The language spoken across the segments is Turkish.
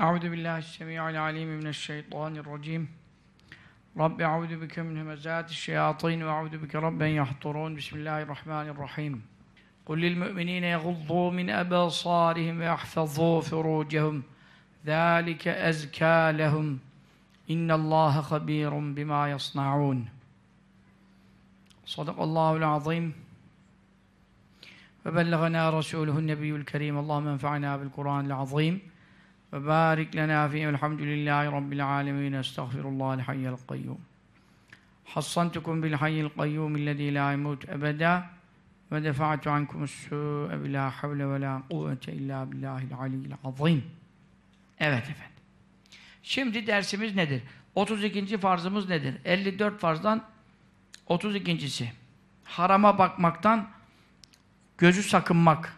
أعوذ بالله السميع العليم من الشيطان الرجيم. رب أعوذ بك من همزات الشياطين وأعوذ بك رب أن يحضرون. بسم الله الرحمن الرحيم. قل للمؤمنين يغضوا من أبصارهم ويحفظوا فروجهم. ذلك أزكى لهم. إن الله خبير بما يصنعون. صدق الله العظيم. وبلغنا رسوله النبي الكريم. اللهم انفعنا بالقرآن العظيم. ve barik lena fihi elhamdülillahi rabbil alemin. Estağfirullahal hayyel kayyum. Hassantukum bil hayyil kayyum illezî la yemut ebeda ve defa'tu ankum es-sû'e bi la havle ve la kuvvete illa billahil aliyyil azim evet efendim. Şimdi dersimiz nedir? 32. farzımız nedir? 54 farzdan 32.si harama bakmaktan gözü sakınmak.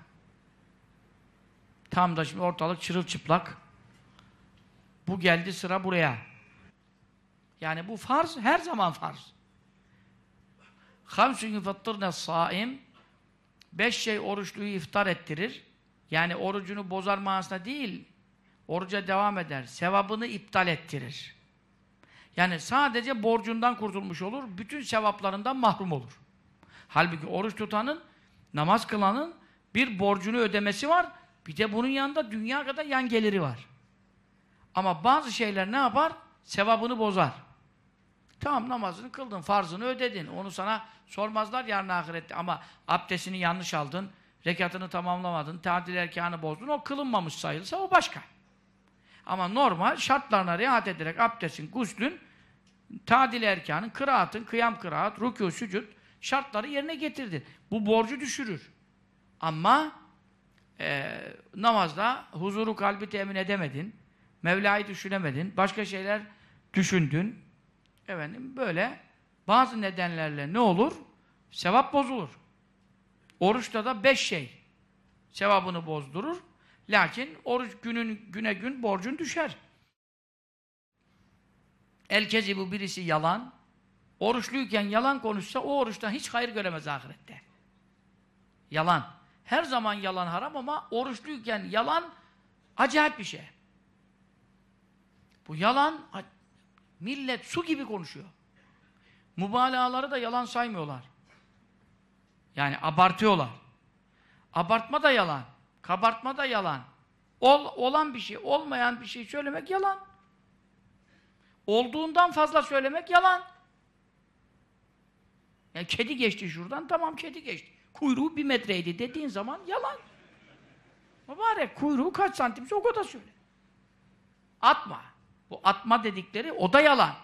Tam da şimdi ortalık çırılçıplak. Bu geldi sıra buraya. Yani bu farz, her zaman farz. Hamsun yufattırne saim Beş şey oruçluyu iftar ettirir. Yani orucunu bozar manasında değil, oruca devam eder. Sevabını iptal ettirir. Yani sadece borcundan kurtulmuş olur, bütün sevaplarından mahrum olur. Halbuki oruç tutanın, namaz kılanın bir borcunu ödemesi var, bir de bunun yanında dünya kadar yan geliri var. Ama bazı şeyler ne yapar? Sevabını bozar. Tamam namazını kıldın, farzını ödedin. Onu sana sormazlar yarın ahirette. Ama abdestini yanlış aldın, rekatını tamamlamadın, tadil erkanı bozdun, o kılınmamış sayılsa o başka. Ama normal şartlarına riayet ederek abdestin, guslün, tadil erkanın, kıraatın, kıyam kıraat, rükû, sücud şartları yerine getirdin. Bu borcu düşürür. Ama e, namazda huzuru kalbi temin edemedin, Mevla'yı düşünemedin, başka şeyler düşündün. Efendim böyle bazı nedenlerle ne olur? Sevap bozulur. Oruçta da beş şey sevabını bozdurur. Lakin oruç günün güne gün borcun düşer. El bu birisi yalan. Oruçluyken yalan konuşsa o oruçtan hiç hayır göremez ahirette. Yalan. Her zaman yalan haram ama oruçluyken yalan acayip bir şey. Bu yalan millet su gibi konuşuyor. Mübalağaları da yalan saymıyorlar. Yani abartıyorlar. Abartma da yalan. Kabartma da yalan. Ol, olan bir şey, olmayan bir şey söylemek yalan. Olduğundan fazla söylemek yalan. Yani kedi geçti şuradan, tamam kedi geçti. Kuyruğu bir metreydi dediğin zaman yalan. Mübarek kuyruğu kaç santimse o kadar söyle. Atma. Bu atma dedikleri o da yalan.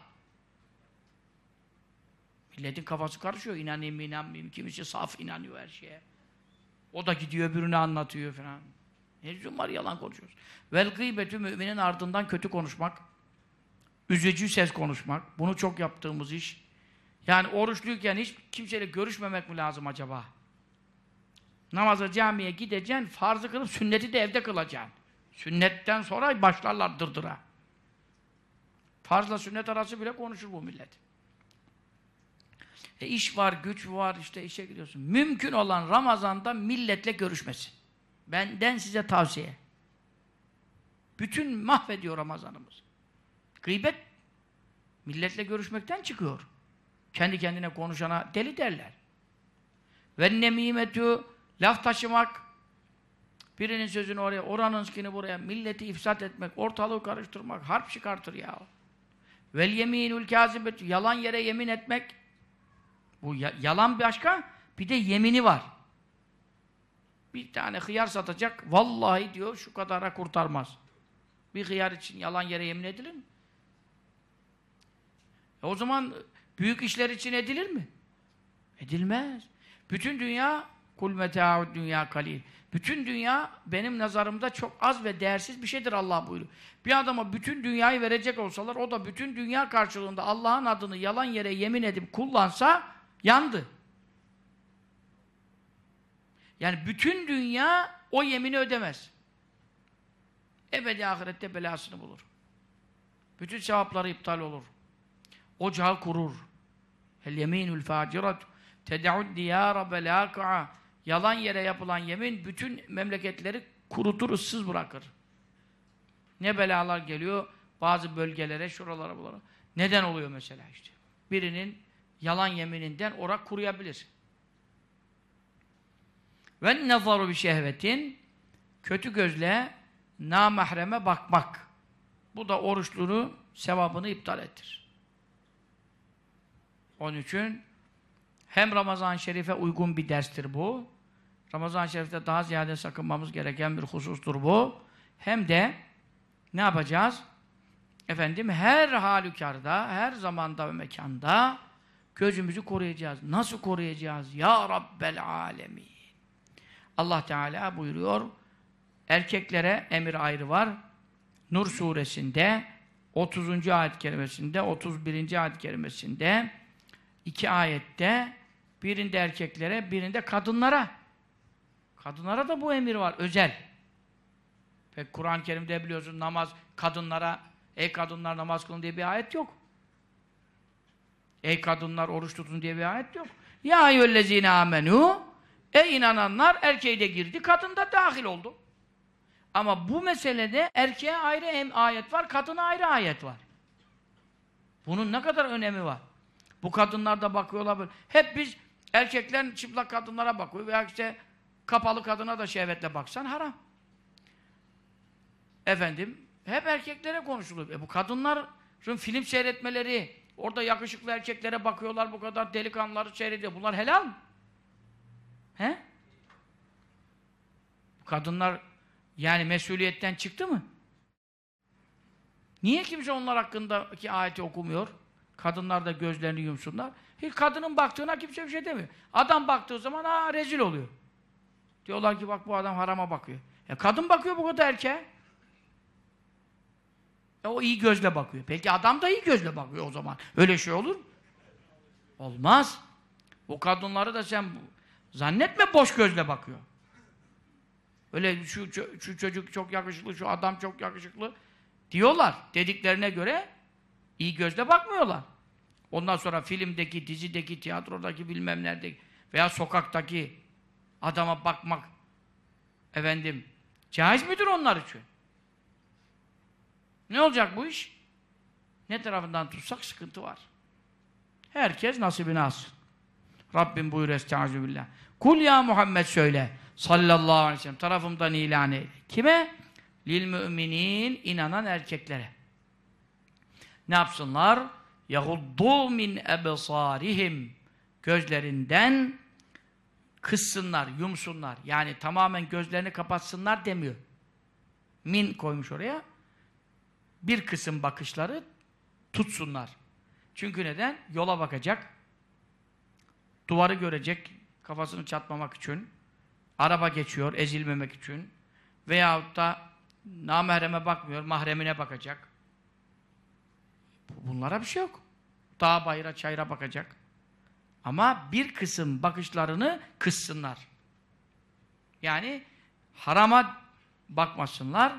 Milletin kafası karışıyor. İnanayım inanmayayım. Kimisi saf inanıyor her şeye. O da gidiyor öbürünü anlatıyor falan. Ne lüzum var yalan konuşuyoruz. Vel gıybetü müminin ardından kötü konuşmak. Üzücü ses konuşmak. Bunu çok yaptığımız iş. Yani oruçluyken hiç kimseyle görüşmemek mi lazım acaba? Namaza camiye gideceksin, farzı kılıp sünneti de evde kılacaksın. Sünnetten sonra başlarlar dırdıra. Farzla sünnet arası bile konuşur bu millet. E iş var, güç var, işte işe gidiyorsun. Mümkün olan Ramazan'da milletle görüşmesin. Benden size tavsiye. Bütün mahvediyor Ramazanımız. Gıybet milletle görüşmekten çıkıyor. Kendi kendine konuşana deli derler. Ve nemimetü laf taşımak birinin sözünü oraya, oranın skini buraya, milleti ifsat etmek, ortalığı karıştırmak, harp çıkartır ya. Vel yeminül kâzibetü yalan yere yemin etmek bu ya yalan başka, bir de yemini var. Bir tane hıyar satacak, vallahi diyor şu kadara kurtarmaz. Bir hıyar için yalan yere yemin edilir mi? E o zaman büyük işler için edilir mi? Edilmez. Bütün dünya kul meta'ud dünya kalil. Bütün dünya benim nazarımda çok az ve değersiz bir şeydir Allah buyuruyor. Bir adama bütün dünyayı verecek olsalar o da bütün dünya karşılığında Allah'ın adını yalan yere yemin edip kullansa yandı. Yani bütün dünya o yemini ödemez. Ebedi ahirette belasını bulur. Bütün sevapları iptal olur. Ocağı kurur. El yeminul facirat ted'ud diyara belâka'a Yalan yere yapılan yemin bütün memleketleri kurutur, ıssız bırakır. Ne belalar geliyor bazı bölgelere, şuralara, buralara. Neden oluyor mesela işte? Birinin yalan yemininden orak kuruyabilir. Ve nezaru bir şehvetin kötü gözle namahreme bakmak. Bu da oruçlunu, sevabını iptal ettir. Onun için hem Ramazan-ı Şerif'e uygun bir derstir bu. Ramazan-ı Şerif'te daha ziyade sakınmamız gereken bir husustur bu. Hem de ne yapacağız? Efendim her halükarda, her zamanda ve mekanda gözümüzü koruyacağız. Nasıl koruyacağız? Ya Rabbel Alemin. Allah Teala buyuruyor, erkeklere emir ayrı var. Nur suresinde 30. ayet kerimesinde, 31. ayet kerimesinde iki ayette birinde erkeklere, birinde kadınlara. Kadınlara da bu emir var, özel. Pek Kur'an-ı Kerim'de biliyorsun namaz kadınlara, ey kadınlar namaz kılın diye bir ayet yok. Ey kadınlar oruç tutun diye bir ayet yok. Ya eyyühellezine amenu Ey inananlar erkeği de girdi, kadın da dahil oldu. Ama bu meselede erkeğe ayrı ayet var, kadına ayrı ayet var. Bunun ne kadar önemi var? Bu kadınlar da bakıyorlar böyle. Hep biz erkeklerin çıplak kadınlara bakıyor veya işte kapalı kadına da şehvetle baksan haram. Efendim, hep erkeklere konuşuluyor. E bu kadınların film seyretmeleri, orada yakışıklı erkeklere bakıyorlar, bu kadar delikanlıları seyrediyor. Bunlar helal mi? He? Kadınlar yani mesuliyetten çıktı mı? Niye kimse onlar hakkındaki ayeti okumuyor? Kadınlar da gözlerini yumsunlar. Hiç kadının baktığına kimse bir şey demiyor. Adam baktığı zaman aa rezil oluyor. Diyorlar ki bak bu adam harama bakıyor. E kadın bakıyor bu kadar erkeğe. E o iyi gözle bakıyor. Peki adam da iyi gözle bakıyor o zaman. Öyle şey olur? Olmaz. O kadınları da sen Zannetme boş gözle bakıyor. Öyle şu, şu çocuk çok yakışıklı, şu adam çok yakışıklı diyorlar. Dediklerine göre iyi gözle bakmıyorlar. Ondan sonra filmdeki, dizideki, tiyatrodaki bilmem neredeki veya sokaktaki adama bakmak efendim caiz midir onlar için? Ne olacak bu iş? Ne tarafından tutsak sıkıntı var. Herkes nasibini alsın. Rabbim buyur estaizu billah. Kul ya Muhammed söyle sallallahu aleyhi ve sellem tarafımdan ilan eyle. Kime? Lil müminin inanan erkeklere. Ne yapsınlar? Yahuddu min ebsarihim gözlerinden kıssınlar, yumsunlar. Yani tamamen gözlerini kapatsınlar demiyor. Min koymuş oraya. Bir kısım bakışları tutsunlar. Çünkü neden? Yola bakacak. Duvarı görecek, kafasını çatmamak için, araba geçiyor, ezilmemek için veyahut da namahreme bakmıyor, mahremine bakacak. Bunlara bir şey yok. Dağ, bayıra, çayıra bakacak. Ama bir kısım bakışlarını kıssınlar. Yani harama bakmasınlar,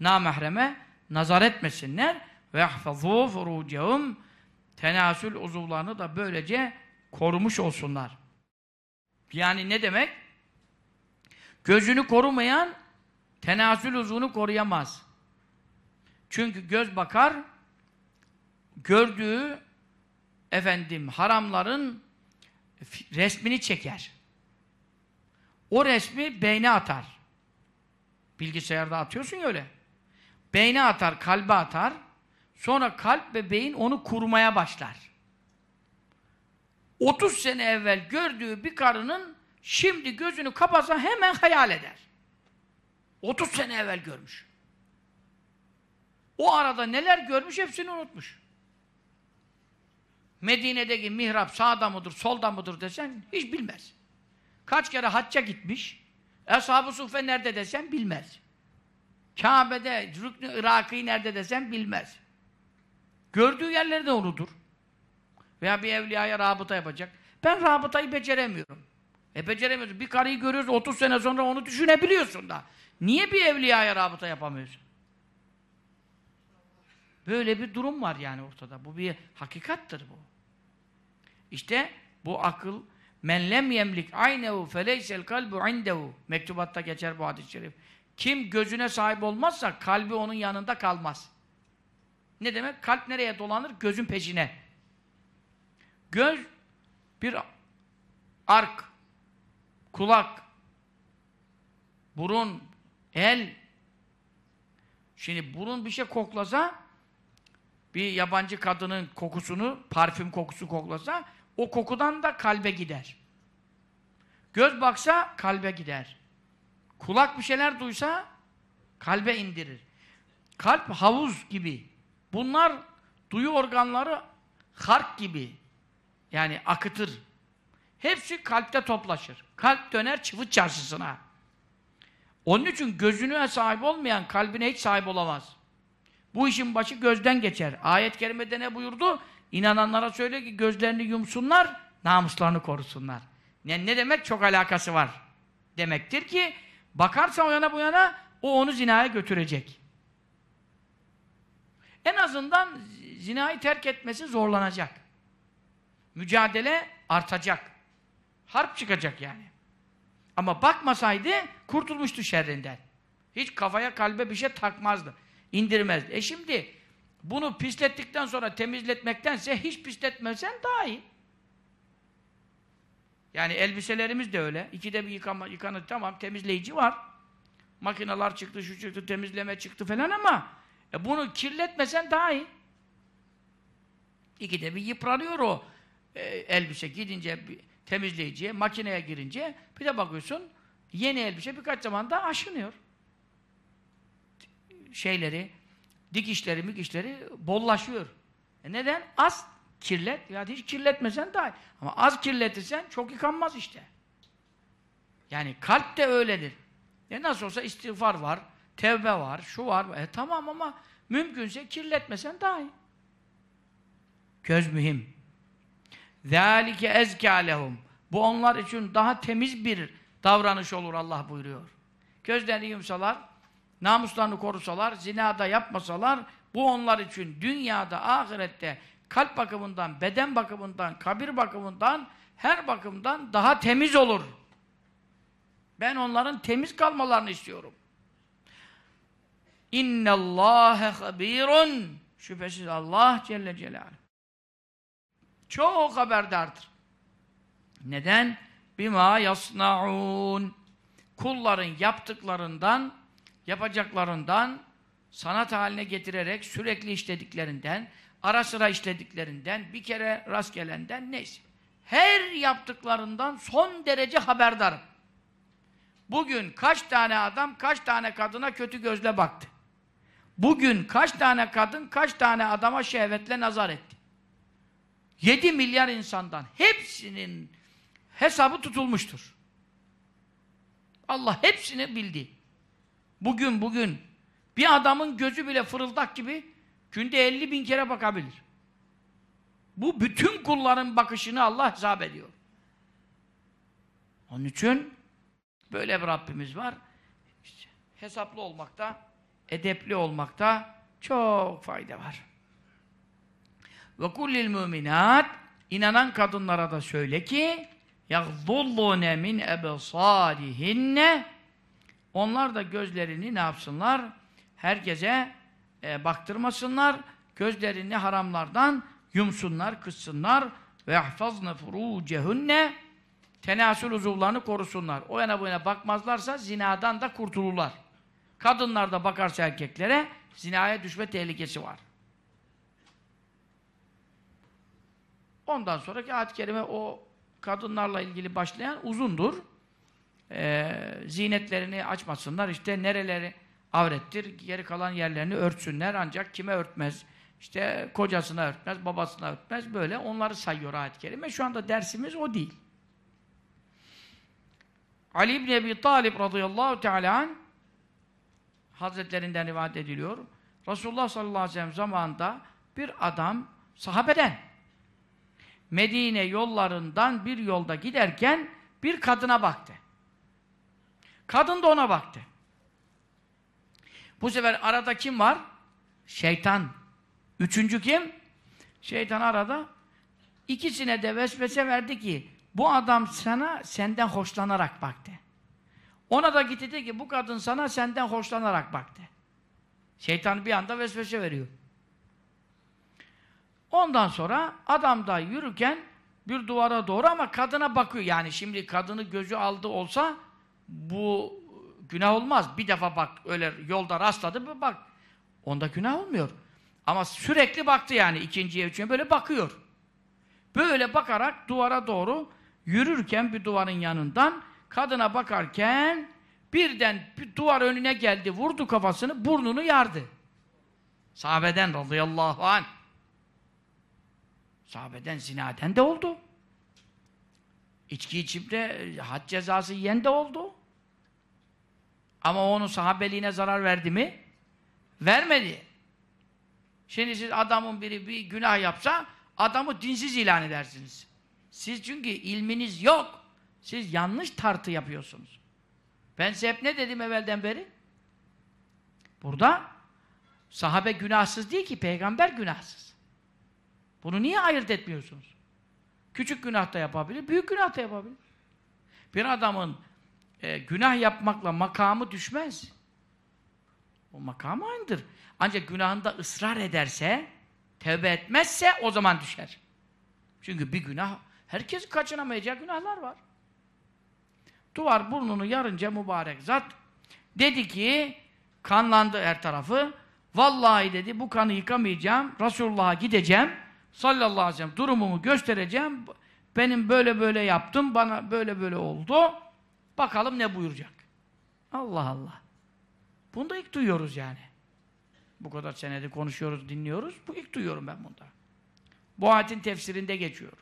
namahreme nazar etmesinler ve yahfazû furûcehum tenasül uzuvlarını da böylece korumuş olsunlar. Yani ne demek? Gözünü korumayan tenasül uzunu koruyamaz. Çünkü göz bakar, gördüğü efendim haramların resmini çeker. O resmi beyne atar. Bilgisayarda atıyorsun ya öyle. Beyne atar, kalbe atar. Sonra kalp ve beyin onu kurmaya başlar. 30 sene evvel gördüğü bir karının şimdi gözünü kapatsa hemen hayal eder. 30 sene evvel görmüş. O arada neler görmüş hepsini unutmuş. Medine'deki mihrap sağda mıdır, solda mıdır desen hiç bilmez. Kaç kere hacca gitmiş, Eshab-ı Suffe nerede desen bilmez. Kabe'de, Rüknü Irak'ı nerede desen bilmez. Gördüğü yerleri de unutur. Veya bir evliyaya rabıta yapacak. Ben rabıtayı beceremiyorum. E beceremiyorsun. Bir karıyı görüyoruz 30 sene sonra onu düşünebiliyorsun da. Niye bir evliyaya rabıta yapamıyorsun? Böyle bir durum var yani ortada. Bu bir hakikattır bu. İşte bu akıl men lem yemlik aynehu feleysel kalbu indehu mektubatta geçer bu hadis-i şerif. Kim gözüne sahip olmazsa kalbi onun yanında kalmaz. Ne demek? Kalp nereye dolanır? Gözün peşine. Göz bir ark, kulak, burun, el. Şimdi burun bir şey koklasa bir yabancı kadının kokusunu, parfüm kokusu koklasa o kokudan da kalbe gider. Göz baksa kalbe gider. Kulak bir şeyler duysa kalbe indirir. Kalp havuz gibi. Bunlar duyu organları hark gibi. Yani akıtır. Hepsi kalpte toplaşır. Kalp döner çıvıt çarşısına. Onun için gözüne sahip olmayan kalbine hiç sahip olamaz. Bu işin başı gözden geçer. Ayet-i kerimede ne buyurdu? İnananlara söyle ki gözlerini yumsunlar, namuslarını korusunlar. Ne, ne demek? Çok alakası var. Demektir ki bakarsa o yana bu yana o onu zinaya götürecek. En azından zinayı terk etmesi zorlanacak. Mücadele artacak. Harp çıkacak yani. Ama bakmasaydı kurtulmuştu şerrinden. Hiç kafaya kalbe bir şey takmazdı. indirmezdi. E şimdi bunu pislettikten sonra temizletmektense hiç pisletmesen daha iyi. Yani elbiselerimiz de öyle. İkide bir yıkama, yıkanır tamam temizleyici var. Makineler çıktı, şu çıktı, temizleme çıktı falan ama e bunu kirletmesen daha iyi. İkide bir yıpranıyor o e, elbise gidince bir temizleyiciye, makineye girince bir de bakıyorsun yeni elbise birkaç zamanda aşınıyor. Şeyleri, dikişleri, mikişleri bollaşıyor. E neden? Az kirlet. Ya hiç kirletmesen daha iyi. Ama az kirletirsen çok yıkanmaz işte. Yani kalp de öyledir. E nasıl olsa istiğfar var, tevbe var, şu var. E tamam ama mümkünse kirletmesen daha iyi. Göz mühim. ذَٰلِكَ اَزْكَى لَهُمْ Bu onlar için daha temiz bir davranış olur Allah buyuruyor. Gözlerini yumsalar, namuslarını korusalar, zinada yapmasalar, bu onlar için dünyada, ahirette kalp bakımından, beden bakımından, kabir bakımından, her bakımdan daha temiz olur. Ben onların temiz kalmalarını istiyorum. İnne Allahe habirun. Şüphesiz Allah Celle Celaluhu. Çok haberdardır. Neden? Bima yasnaun. Kulların yaptıklarından yapacaklarından, sanat haline getirerek sürekli işlediklerinden, ara sıra işlediklerinden, bir kere rast gelenden neyse. Her yaptıklarından son derece haberdarım. Bugün kaç tane adam, kaç tane kadına kötü gözle baktı. Bugün kaç tane kadın, kaç tane adama şehvetle nazar etti. 7 milyar insandan hepsinin hesabı tutulmuştur. Allah hepsini bildi. Bugün bugün bir adamın gözü bile fırıldak gibi günde 50 bin kere bakabilir. Bu bütün kulların bakışını Allah hesap ediyor. Onun için böyle bir Rabbimiz var. İşte hesaplı olmakta, edepli olmakta çok fayda var. Ve kullil müminat inanan kadınlara da söyle ki yagdullune min ebsarihinne onlar da gözlerini ne yapsınlar? Herkese e, baktırmasınlar. Gözlerini haramlardan yumsunlar, kıssınlar ve yahfazne furucehunne tenasül uzuvlarını korusunlar. O yana bu yana bakmazlarsa zinadan da kurtulurlar. Kadınlar da bakarsa erkeklere zinaya düşme tehlikesi var. Ondan sonraki ayet-i kerime o kadınlarla ilgili başlayan uzundur. Ee, zinetlerini açmasınlar. İşte nereleri avrettir, geri kalan yerlerini örtsünler. Ancak kime örtmez? İşte kocasına örtmez, babasına örtmez. Böyle onları sayıyor ayet-i kerime. Şu anda dersimiz o değil. Ali İbni Ebi Talib radıyallahu teala Hazretlerinden rivayet ediliyor. Resulullah sallallahu aleyhi ve sellem zamanında bir adam sahabeden Medine yollarından bir yolda giderken bir kadına baktı. Kadın da ona baktı. Bu sefer arada kim var? Şeytan. Üçüncü kim? Şeytan arada. İkisine de vesvese verdi ki bu adam sana senden hoşlanarak baktı. Ona da gitti dedi ki bu kadın sana senden hoşlanarak baktı. Şeytan bir anda vesvese veriyor. Ondan sonra adam da yürürken bir duvara doğru ama kadına bakıyor. Yani şimdi kadını gözü aldı olsa bu günah olmaz. Bir defa bak öyle yolda rastladı bir bak. Onda günah olmuyor. Ama sürekli baktı yani ikinciye üçüncüye böyle bakıyor. Böyle bakarak duvara doğru yürürken bir duvarın yanından kadına bakarken birden bir duvar önüne geldi, vurdu kafasını, burnunu yardı. Sahabeden radıyallahu anh. Sahabeden zinaden de oldu. İçki içip de had cezası yiyen de oldu. Ama onun sahabeliğine zarar verdi mi? Vermedi. Şimdi siz adamın biri bir günah yapsa adamı dinsiz ilan edersiniz. Siz çünkü ilminiz yok. Siz yanlış tartı yapıyorsunuz. Ben size hep ne dedim evvelden beri? Burada sahabe günahsız değil ki, peygamber günahsız. Bunu niye ayırt etmiyorsunuz? Küçük günah da yapabilir, büyük günah da yapabilir. Bir adamın e, günah yapmakla makamı düşmez. O makamı aynıdır. Ancak günahında ısrar ederse, tevbe etmezse o zaman düşer. Çünkü bir günah, herkes kaçınamayacağı günahlar var. Duvar burnunu yarınca mübarek zat dedi ki, kanlandı her tarafı, vallahi dedi bu kanı yıkamayacağım, Resulullah'a gideceğim, sallallahu aleyhi ve sellem durumumu göstereceğim, benim böyle böyle yaptım, bana böyle böyle oldu, bakalım ne buyuracak. Allah Allah. Bunu da ilk duyuyoruz yani. Bu kadar senede konuşuyoruz, dinliyoruz. Bu ilk duyuyorum ben bunda. Bu ayetin tefsirinde geçiyor.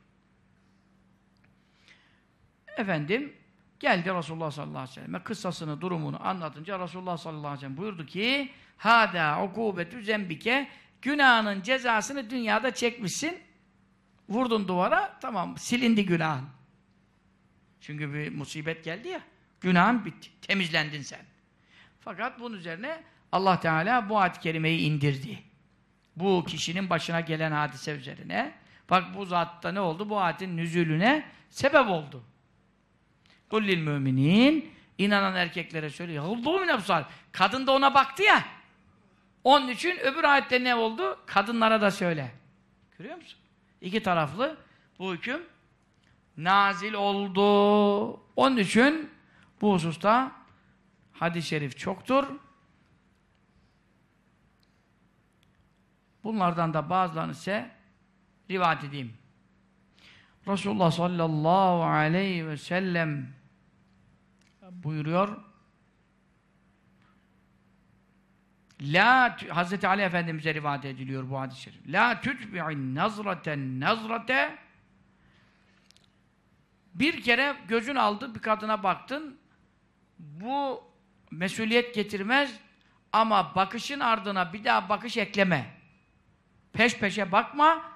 Efendim, geldi Resulullah sallallahu aleyhi ve selleme kıssasını, durumunu anlatınca Resulullah sallallahu aleyhi ve sellem buyurdu ki Hâdâ ukûbetü zembike günahının cezasını dünyada çekmişsin vurdun duvara, tamam silindi günahın. Çünkü bir musibet geldi ya, günahın bitti, temizlendin sen. Fakat bunun üzerine Allah Teala bu ayet-i kerimeyi indirdi. Bu kişinin başına gelen hadise üzerine. Bak bu zatta ne oldu? Bu ayetin nüzulüne sebep oldu. Kullil müminin inanan erkeklere söylüyor. Yahulluhu minefsal. Kadın da ona baktı ya. Onun için öbür ayette ne oldu? Kadınlara da söyle. Görüyor musun? İki taraflı bu hüküm nazil oldu. Onun için bu hususta hadis-i şerif çoktur. Bunlardan da bazılarını ise rivayet edeyim. Resulullah sallallahu aleyhi ve sellem buyuruyor. La Hazreti Ali Efendimize rivayet ediliyor bu hadis-i şerif. La tutbi'in nazraten nazrate bir kere gözün aldı bir kadına baktın bu mesuliyet getirmez ama bakışın ardına bir daha bakış ekleme. Peş peşe bakma.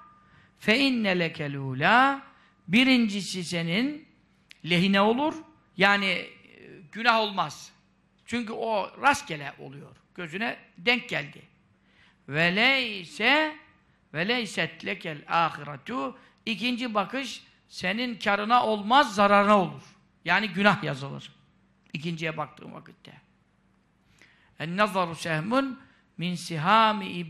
Fe inne lekelûlâ birincisi senin lehine olur. Yani e, günah olmaz. Çünkü o rastgele oluyor. Gözüne denk geldi. Ve leyse ve leyset lekel ahiretu ikinci bakış senin karına olmaz, zararına olur. Yani günah yazılır. İkinciye baktığım vakitte. En nazaru sehmun min sihami.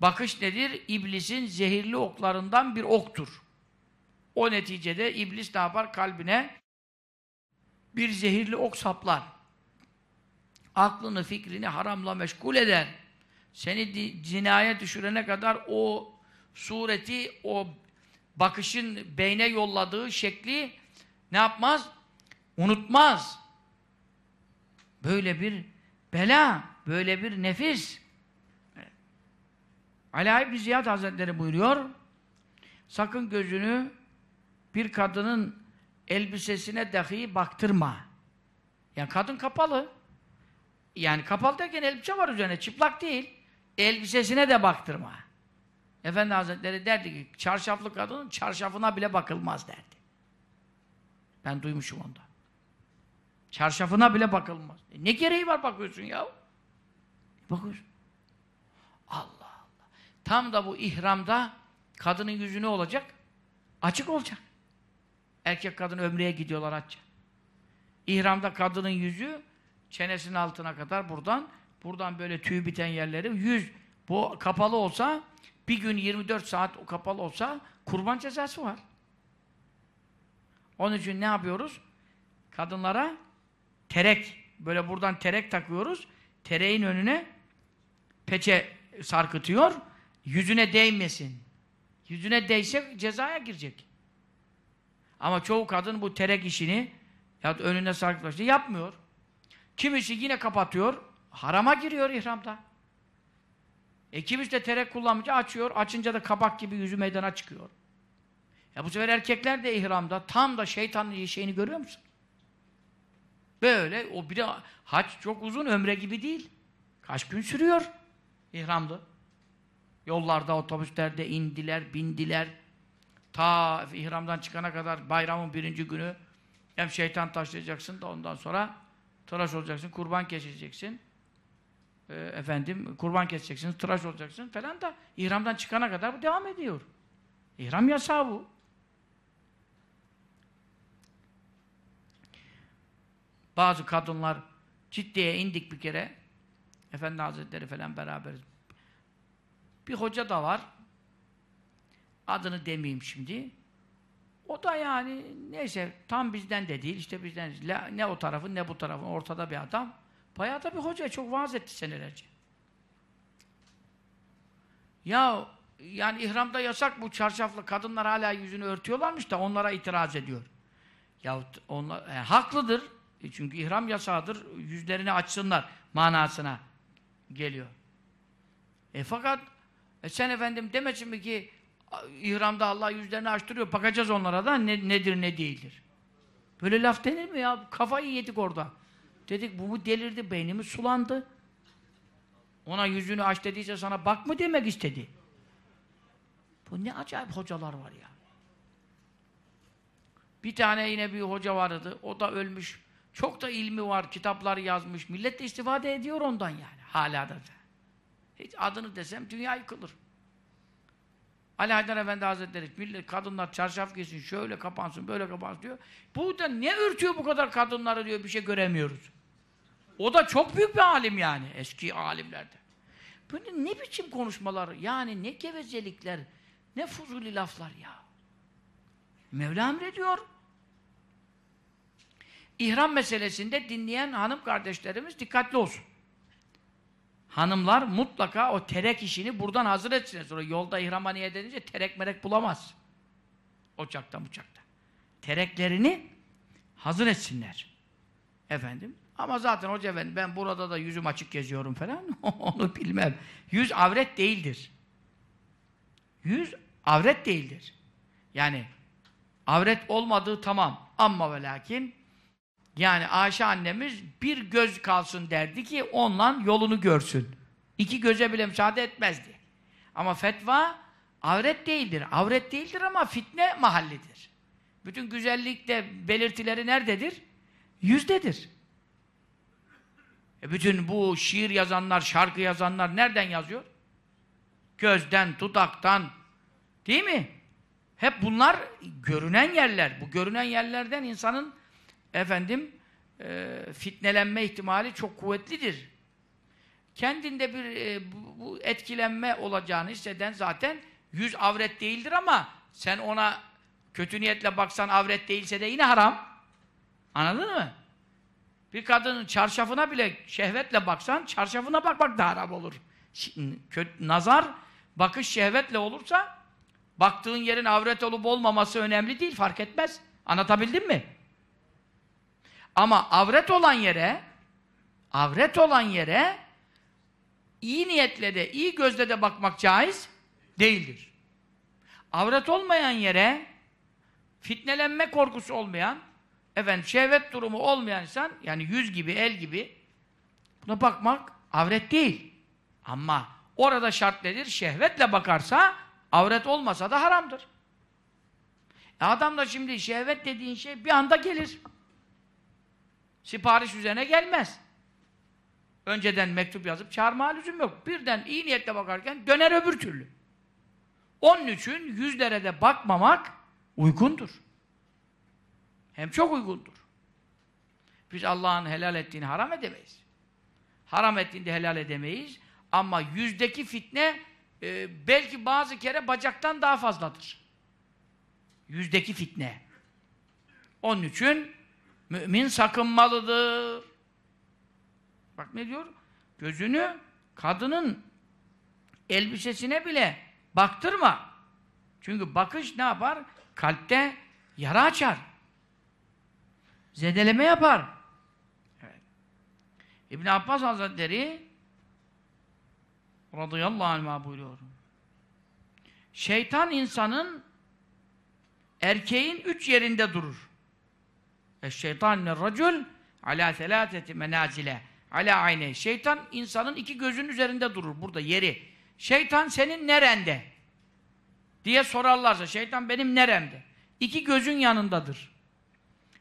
Bakış nedir? İblisin zehirli oklarından bir oktur. O neticede iblis ne yapar? Kalbine bir zehirli ok saplar. Aklını, fikrini haramla meşgul eder. Seni zinaya düşürene kadar o sureti, o bakışın beyne yolladığı şekli ne yapmaz? Unutmaz. Böyle bir bela, böyle bir nefis. Ali İbni Ziyad Hazretleri buyuruyor, sakın gözünü bir kadının elbisesine dahi baktırma. Yani kadın kapalı. Yani kapalı derken elbise var üzerine, çıplak değil. Elbisesine de baktırma. Efendi Hazretleri derdi ki, çarşaflı kadının çarşafına bile bakılmaz derdi. Ben duymuşum onda. Çarşafına bile bakılmaz. E ne gereği var bakıyorsun ya? Bakıyorsun. Allah Allah. Tam da bu ihramda kadının yüzü ne olacak? Açık olacak. Erkek kadın ömreye gidiyorlar hacca. İhramda kadının yüzü çenesinin altına kadar buradan buradan böyle tüy biten yerleri yüz bu kapalı olsa bir gün 24 saat kapalı olsa kurban cezası var. Onun için ne yapıyoruz? Kadınlara terek böyle buradan terek takıyoruz. Tereğin önüne peçe sarkıtıyor. Yüzüne değmesin. Yüzüne değse cezaya girecek. Ama çoğu kadın bu terek işini ya önüne sarkıtlaştı yapmıyor. Kimisi yine kapatıyor. Harama giriyor ihramda. E kimisi de terek kullanınca açıyor. Açınca da kabak gibi yüzü meydana çıkıyor. Ya bu sefer erkekler de ihramda. Tam da şeytanın şeyini görüyor musun? Böyle o bir hac çok uzun ömre gibi değil. Kaç gün sürüyor ihramda. Yollarda, otobüslerde indiler, bindiler. Ta ihramdan çıkana kadar bayramın birinci günü hem şeytan taşlayacaksın da ondan sonra tıraş olacaksın, kurban keseceksin. Ee, efendim, kurban keseceksin, tıraş olacaksın falan da ihramdan çıkana kadar bu devam ediyor. İhram yasağı bu. Bazı kadınlar ciddiye indik bir kere. Efendi Hazretleri falan beraberiz. Bir hoca da var. Adını demeyeyim şimdi. O da yani neyse tam bizden de değil işte bizden ne o tarafın ne bu tarafın ortada bir adam. Bayağı da bir hoca çok vaaz etti senelerce. Ya yani ihramda yasak bu çarşaflı kadınlar hala yüzünü örtüyorlarmış da onlara itiraz ediyor. Ya onlar e, haklıdır. E, çünkü ihram yasağıdır. Yüzlerini açsınlar manasına geliyor. E fakat e sen efendim demesin mi ki İhramda Allah yüzlerini açtırıyor. Bakacağız onlara da ne, nedir ne değildir. Böyle laf denir mi ya? Kafayı yedik orada. Dedik bu mu delirdi, beynimiz sulandı. Ona yüzünü aç dediyse sana bak mı demek istedi. Bu ne acayip hocalar var ya. Bir tane yine bir hoca vardı. O da ölmüş. Çok da ilmi var. Kitaplar yazmış. Millet de istifade ediyor ondan yani. Hala da. Hiç adını desem dünya yıkılır. Ali Haydar Efendi Hazretleri, millet, kadınlar çarşaf giysin, şöyle kapansın, böyle kapansın diyor. Bu da ne ürtüyor bu kadar kadınları diyor, bir şey göremiyoruz. O da çok büyük bir alim yani, eski alimlerde. Böyle ne biçim konuşmalar, yani ne gevezelikler, ne fuzuli laflar ya. Mevla emrediyor. İhram meselesinde dinleyen hanım kardeşlerimiz dikkatli olsun hanımlar mutlaka o terek işini buradan hazır etsin. Sonra yolda ihrama niyet edince terek merek bulamaz. Ocakta uçakta. Tereklerini hazır etsinler. Efendim. Ama zaten hoca efendi ben burada da yüzüm açık geziyorum falan. Onu bilmem. Yüz avret değildir. Yüz avret değildir. Yani avret olmadığı tamam. Ama ve lakin yani Ayşe annemiz bir göz kalsın derdi ki onunla yolunu görsün. İki göze bile müsaade etmezdi. Ama fetva avret değildir. Avret değildir ama fitne mahallidir. Bütün güzellikte belirtileri nerededir? Yüzdedir. E bütün bu şiir yazanlar, şarkı yazanlar nereden yazıyor? Gözden, dudaktan. Değil mi? Hep bunlar görünen yerler. Bu görünen yerlerden insanın efendim e, fitnelenme ihtimali çok kuvvetlidir. Kendinde bir e, bu, bu etkilenme olacağını hisseden zaten yüz avret değildir ama sen ona kötü niyetle baksan avret değilse de yine haram. Anladın mı? Bir kadının çarşafına bile şehvetle baksan çarşafına bakmak da haram olur. Nazar bakış şehvetle olursa baktığın yerin avret olup olmaması önemli değil fark etmez. Anlatabildim mi? Ama avret olan yere avret olan yere iyi niyetle de, iyi gözle de bakmak caiz değildir. Avret olmayan yere fitnelenme korkusu olmayan efendim şehvet durumu olmayan insan yani yüz gibi, el gibi buna bakmak avret değil. Ama orada şart nedir? Şehvetle bakarsa avret olmasa da haramdır. E adam da şimdi şehvet dediğin şey bir anda gelir. Sipariş üzerine gelmez. Önceden mektup yazıp çağırma lüzum yok. Birden iyi niyetle bakarken döner öbür türlü. Onun için yüzlere de bakmamak uygundur. Hem çok uygundur. Biz Allah'ın helal ettiğini haram edemeyiz. Haram ettiğini de helal edemeyiz. Ama yüzdeki fitne e, belki bazı kere bacaktan daha fazladır. Yüzdeki fitne. Onun için mümin sakınmalıdır. Bak ne diyor? Gözünü kadının elbisesine bile baktırma. Çünkü bakış ne yapar? Kalpte yara açar. Zedeleme yapar. Evet. İbn Abbas Hazretleri radıyallahu anh buyuruyor. Şeytan insanın erkeğin üç yerinde durur. Eşşeytan racul ala selâseti menazile ala ayne. Şeytan insanın iki gözün üzerinde durur. Burada yeri. Şeytan senin nerende? diye sorarlarsa şeytan benim neremde? İki gözün yanındadır.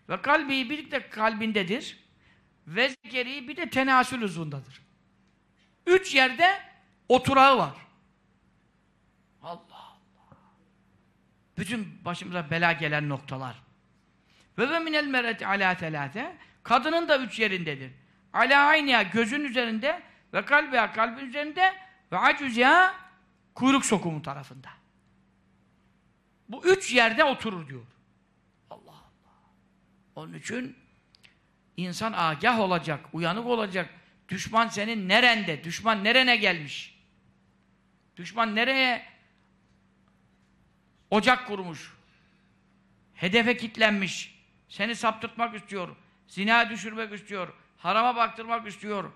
Ve kalbi bir de kalbindedir. Ve zekeri bir de tenasül uzundadır. Üç yerde oturağı var. Allah Allah. Bütün başımıza bela gelen noktalar. Ve ve minel mereti ala telate. Kadının da üç yerindedir. Ala ayniya gözün üzerinde ve kalbiya kalbin üzerinde ve acüzya kuyruk sokumu tarafında. Bu üç yerde oturur diyor. Onun için insan agah olacak, uyanık olacak. Düşman senin nerende? Düşman nerene gelmiş? Düşman nereye ocak kurmuş? Hedefe kitlenmiş. Seni saptırtmak istiyor. Zina düşürmek istiyor. Harama baktırmak istiyor.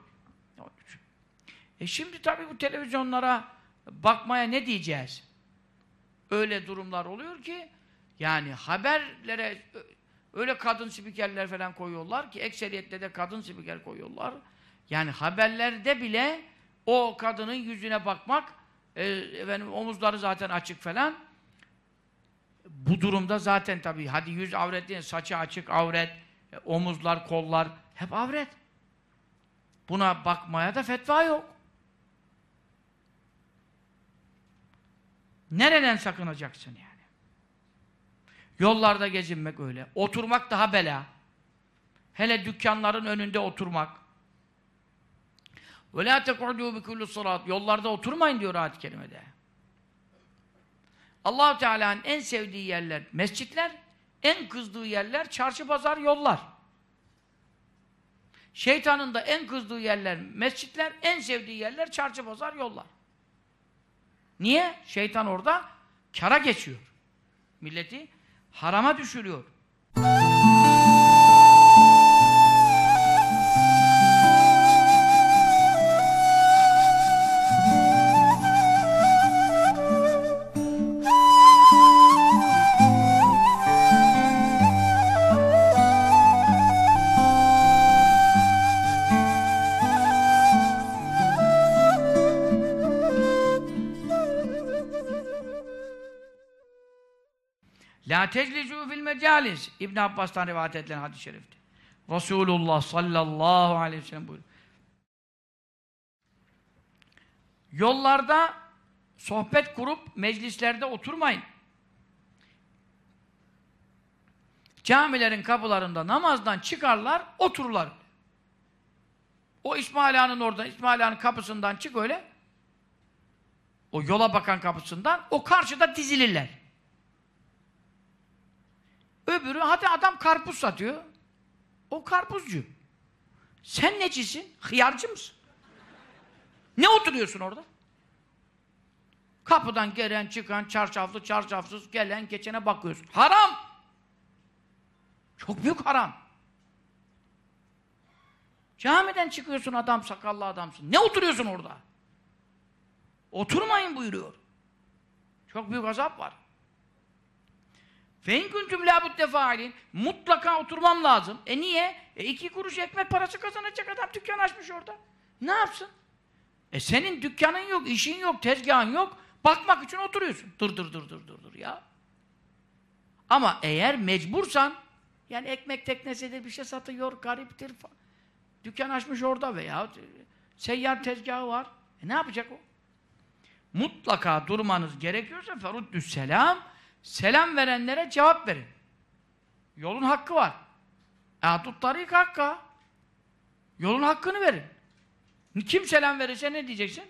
E şimdi tabii bu televizyonlara bakmaya ne diyeceğiz? Öyle durumlar oluyor ki yani haberlere öyle kadın spikerler falan koyuyorlar ki ekseriyette de kadın spiker koyuyorlar. Yani haberlerde bile o kadının yüzüne bakmak e, efendim, omuzları zaten açık falan. Bu durumda zaten tabii hadi yüz avret değil, saçı açık avret, e, omuzlar, kollar hep avret. Buna bakmaya da fetva yok. Nereden sakınacaksın yani? Yollarda gezinmek öyle. Oturmak daha bela. Hele dükkanların önünde oturmak. وَلَا تَقْعُدُوا بِكُلُّ صَلَاتِ Yollarda oturmayın diyor ayet-i kerimede. allah Teala'nın en sevdiği yerler mescitler, en kızdığı yerler çarşı pazar yollar. Şeytanın da en kızdığı yerler mescitler, en sevdiği yerler çarşı pazar yollar. Niye? Şeytan orada kara geçiyor. Milleti harama düşürüyor. La teclicu fil mecalis. İbn Abbas'tan rivayet edilen hadis-i şerifte. Resulullah sallallahu aleyhi ve sellem buyuruyor. Yollarda sohbet kurup meclislerde oturmayın. Camilerin kapılarında namazdan çıkarlar, otururlar. O İsmail Ağa'nın orada, İsmail Ağa'nın kapısından çık öyle. O yola bakan kapısından, o karşıda dizilirler. Öbürü hadi adam karpuz satıyor. O karpuzcu. Sen necisin? Hıyarcı mısın? Ne oturuyorsun orada? Kapıdan gelen çıkan çarşaflı çarşafsız gelen geçene bakıyorsun. Haram! Çok büyük haram. Camiden çıkıyorsun adam sakallı adamsın. Ne oturuyorsun orada? Oturmayın buyuruyor. Çok büyük azap var. Fein kuntum la budde Mutlaka oturmam lazım. E niye? E iki kuruş ekmek parası kazanacak adam dükkan açmış orada. Ne yapsın? E senin dükkanın yok, işin yok, tezgahın yok. Bakmak için oturuyorsun. Dur dur dur dur dur dur ya. Ama eğer mecbursan yani ekmek teknesidir bir şey satıyor, gariptir falan. Dükkan açmış orada veya seyyar tezgahı var. E ne yapacak o? Mutlaka durmanız gerekiyorsa feruddüs selam selam verenlere cevap verin. Yolun hakkı var. Atut tarik hakka. Yolun hakkını verin. Kim selam verirse ne diyeceksin?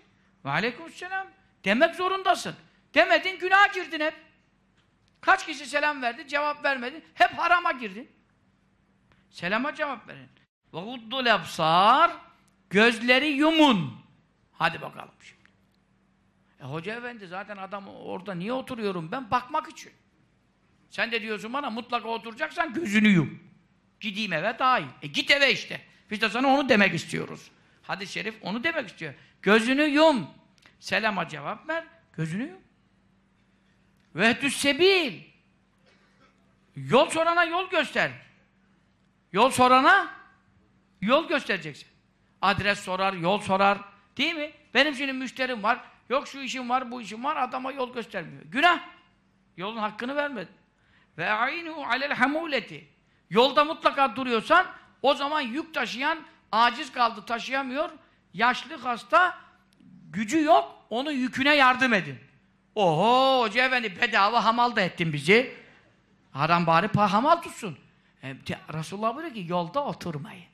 Ve aleykümselam. Demek zorundasın. Demedin günah girdin hep. Kaç kişi selam verdi, cevap vermedi. Hep harama girdin. Selama cevap verin. Ve guddul ebsar gözleri yumun. Hadi bakalım şimdi. E hoca efendi zaten adam orada niye oturuyorum ben? Bakmak için. Sen de diyorsun bana mutlaka oturacaksan gözünü yum. Gideyim eve daha iyi. E git eve işte. Biz de sana onu demek istiyoruz. Hadis-i şerif onu demek istiyor. Gözünü yum. Selama cevap ver. Gözünü yum. Vehdüs sebil. Yol sorana yol göster. Yol sorana yol göstereceksin. Adres sorar, yol sorar. Değil mi? Benim şimdi müşterim var. Yok şu işim var, bu işim var. Adama yol göstermiyor. Günah. Yolun hakkını vermedi. Ve aynu alel hamuleti. Yolda mutlaka duruyorsan o zaman yük taşıyan aciz kaldı, taşıyamıyor. Yaşlı hasta gücü yok. Onun yüküne yardım edin. Oho hoca efendi bedava hamal da ettin bizi. Haram bari hamal tutsun. E, Resulullah buyuruyor ki yolda oturmayın.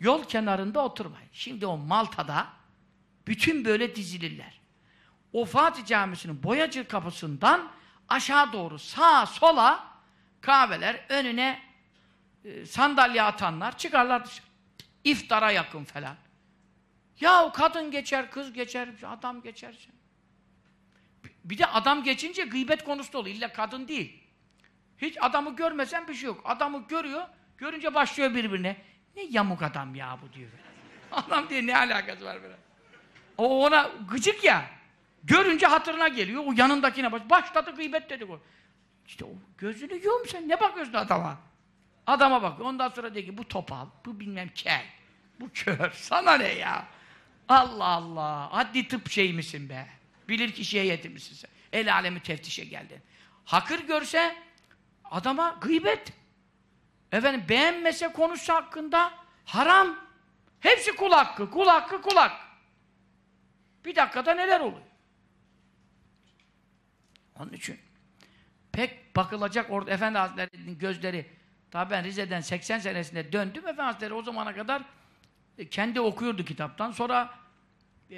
Yol kenarında oturmayın. Şimdi o Malta'da bütün böyle dizilirler. O Fatih Camisi'nin boyacı kapısından aşağı doğru sağa sola kahveler önüne e, sandalye atanlar çıkarlar dışarı. İftara yakın falan. Ya kadın geçer, kız geçer, adam geçer. Bir de adam geçince gıybet konusu oluyor. İlla kadın değil. Hiç adamı görmesen bir şey yok. Adamı görüyor, görünce başlıyor birbirine. Ne yamuk adam ya bu diyor. Adam diye ne alakası var böyle. O ona gıcık ya. Görünce hatırına geliyor. O yanındakine baş. Başladı gıybet dedik o. İşte o gözünü yum sen. Ne bakıyorsun adama? Adama bak. Ondan sonra diyor ki bu topal, bu bilmem kel, bu kör. Sana ne ya? Allah Allah. Adli tıp şey misin be? Bilir kişiye yetim misin sen? El alemi teftişe geldin. Hakır görse adama gıybet. Efendim beğenmese konuşsa hakkında haram. Hepsi kul hakkı, kul hakkı, kul hakkı. Bir dakikada neler oluyor? Onun için pek bakılacak orada Efendi Hazretleri'nin gözleri tabi ben Rize'den 80 senesinde döndüm Efendi Hazretleri o zamana kadar e, kendi okuyordu kitaptan. Sonra e,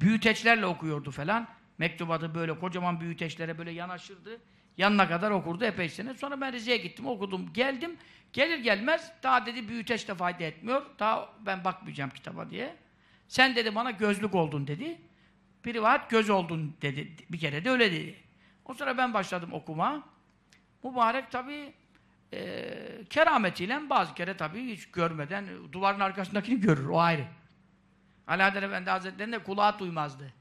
büyüteçlerle okuyordu falan. Mektubatı böyle kocaman büyüteçlere böyle yanaşırdı. Yanına kadar okurdu epey sene. Sonra ben Rize'ye gittim okudum geldim. Gelir gelmez daha dedi büyüteç de fayda etmiyor. Daha ben bakmayacağım kitaba diye sen dedi bana gözlük oldun dedi bir rivayet göz oldun dedi bir kere de öyle dedi o sıra ben başladım okuma. Mübarek tabi e, kerametiyle bazı kere tabi hiç görmeden duvarın arkasındakini görür. O ayrı. Alaeddin Efendi Hazretleri'nde kulağı duymazdı.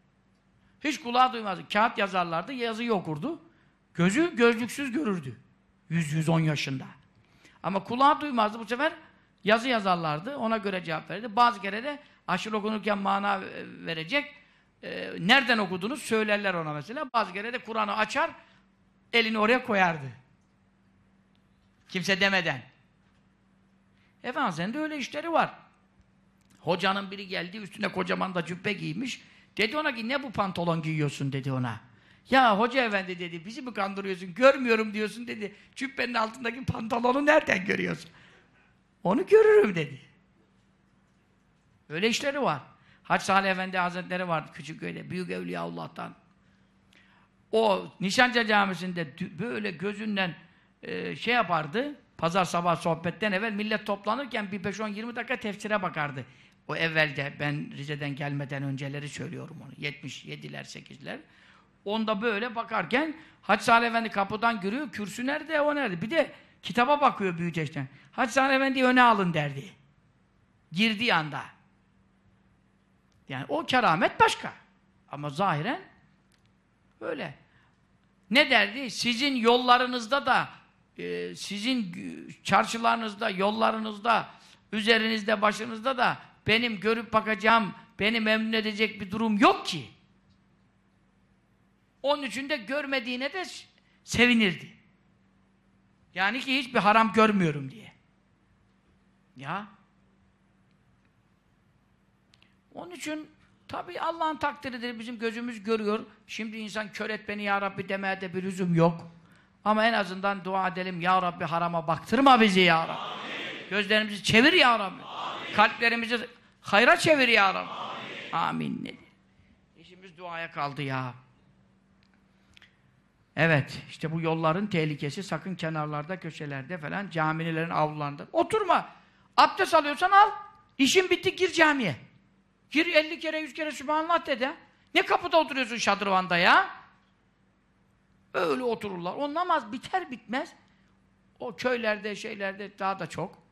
Hiç kulağı duymazdı. Kağıt yazarlardı, yazıyı okurdu. Gözü gözlüksüz görürdü. 100-110 yaşında. Ama kulağı duymazdı. Bu sefer yazı yazarlardı. Ona göre cevap verirdi. Bazı kere de aşırı okunurken mana verecek e, nereden okuduğunu söylerler ona mesela. Bazı kere de Kur'an'ı açar, elini oraya koyardı. Kimse demeden. Efendimiz'in de öyle işleri var. Hocanın biri geldi, üstüne kocaman da cübbe giymiş. Dedi ona ki ne bu pantolon giyiyorsun dedi ona. Ya hoca efendi dedi, bizi mi kandırıyorsun, görmüyorum diyorsun dedi. Cübbenin altındaki pantolonu nereden görüyorsun? Onu görürüm dedi. Öyle işleri var. Hac Salih Efendi Hazretleri vardı Küçükköy'de, büyük Evliyaullah'tan. O Nişancı Camisi'nde böyle gözünden e, şey yapardı, pazar sabah sohbetten evvel millet toplanırken bir 5-10-20 dakika tefsire bakardı. O evvelde, ben Rize'den gelmeden önceleri söylüyorum onu, 77'ler, 8'ler. Onda böyle bakarken Hac Salih Efendi kapıdan giriyor, kürsü nerede, o nerede? Bir de kitaba bakıyor büyüteçten. Hac Salih Efendi'yi öne alın derdi. Girdiği anda. Yani o keramet başka. Ama zahiren öyle. Ne derdi? Sizin yollarınızda da e, sizin çarşılarınızda, yollarınızda, üzerinizde, başınızda da benim görüp bakacağım, beni memnun edecek bir durum yok ki. Onun için de görmediğine de sevinirdi. Yani ki hiçbir haram görmüyorum diye. Ya onun için tabi Allah'ın takdiridir. Bizim gözümüz görüyor. Şimdi insan kör et beni ya Rabbi demeye de bir lüzum yok. Ama en azından dua edelim ya Rabbi harama baktırma bizi ya Rabbi. Gözlerimizi çevir ya Rabbi. Kalplerimizi hayra çevir ya Rabbi. Amin. Amin. İşimiz duaya kaldı ya. Evet, işte bu yolların tehlikesi sakın kenarlarda, köşelerde falan, camilerin avlularında. Oturma. Abdest alıyorsan al. İşin bitti, gir camiye. Gir 50 kere, 100 kere Sübhanallah de de. Ne kapıda oturuyorsun şadırvanda ya? Öyle otururlar. O namaz biter bitmez. O köylerde, şeylerde daha da çok.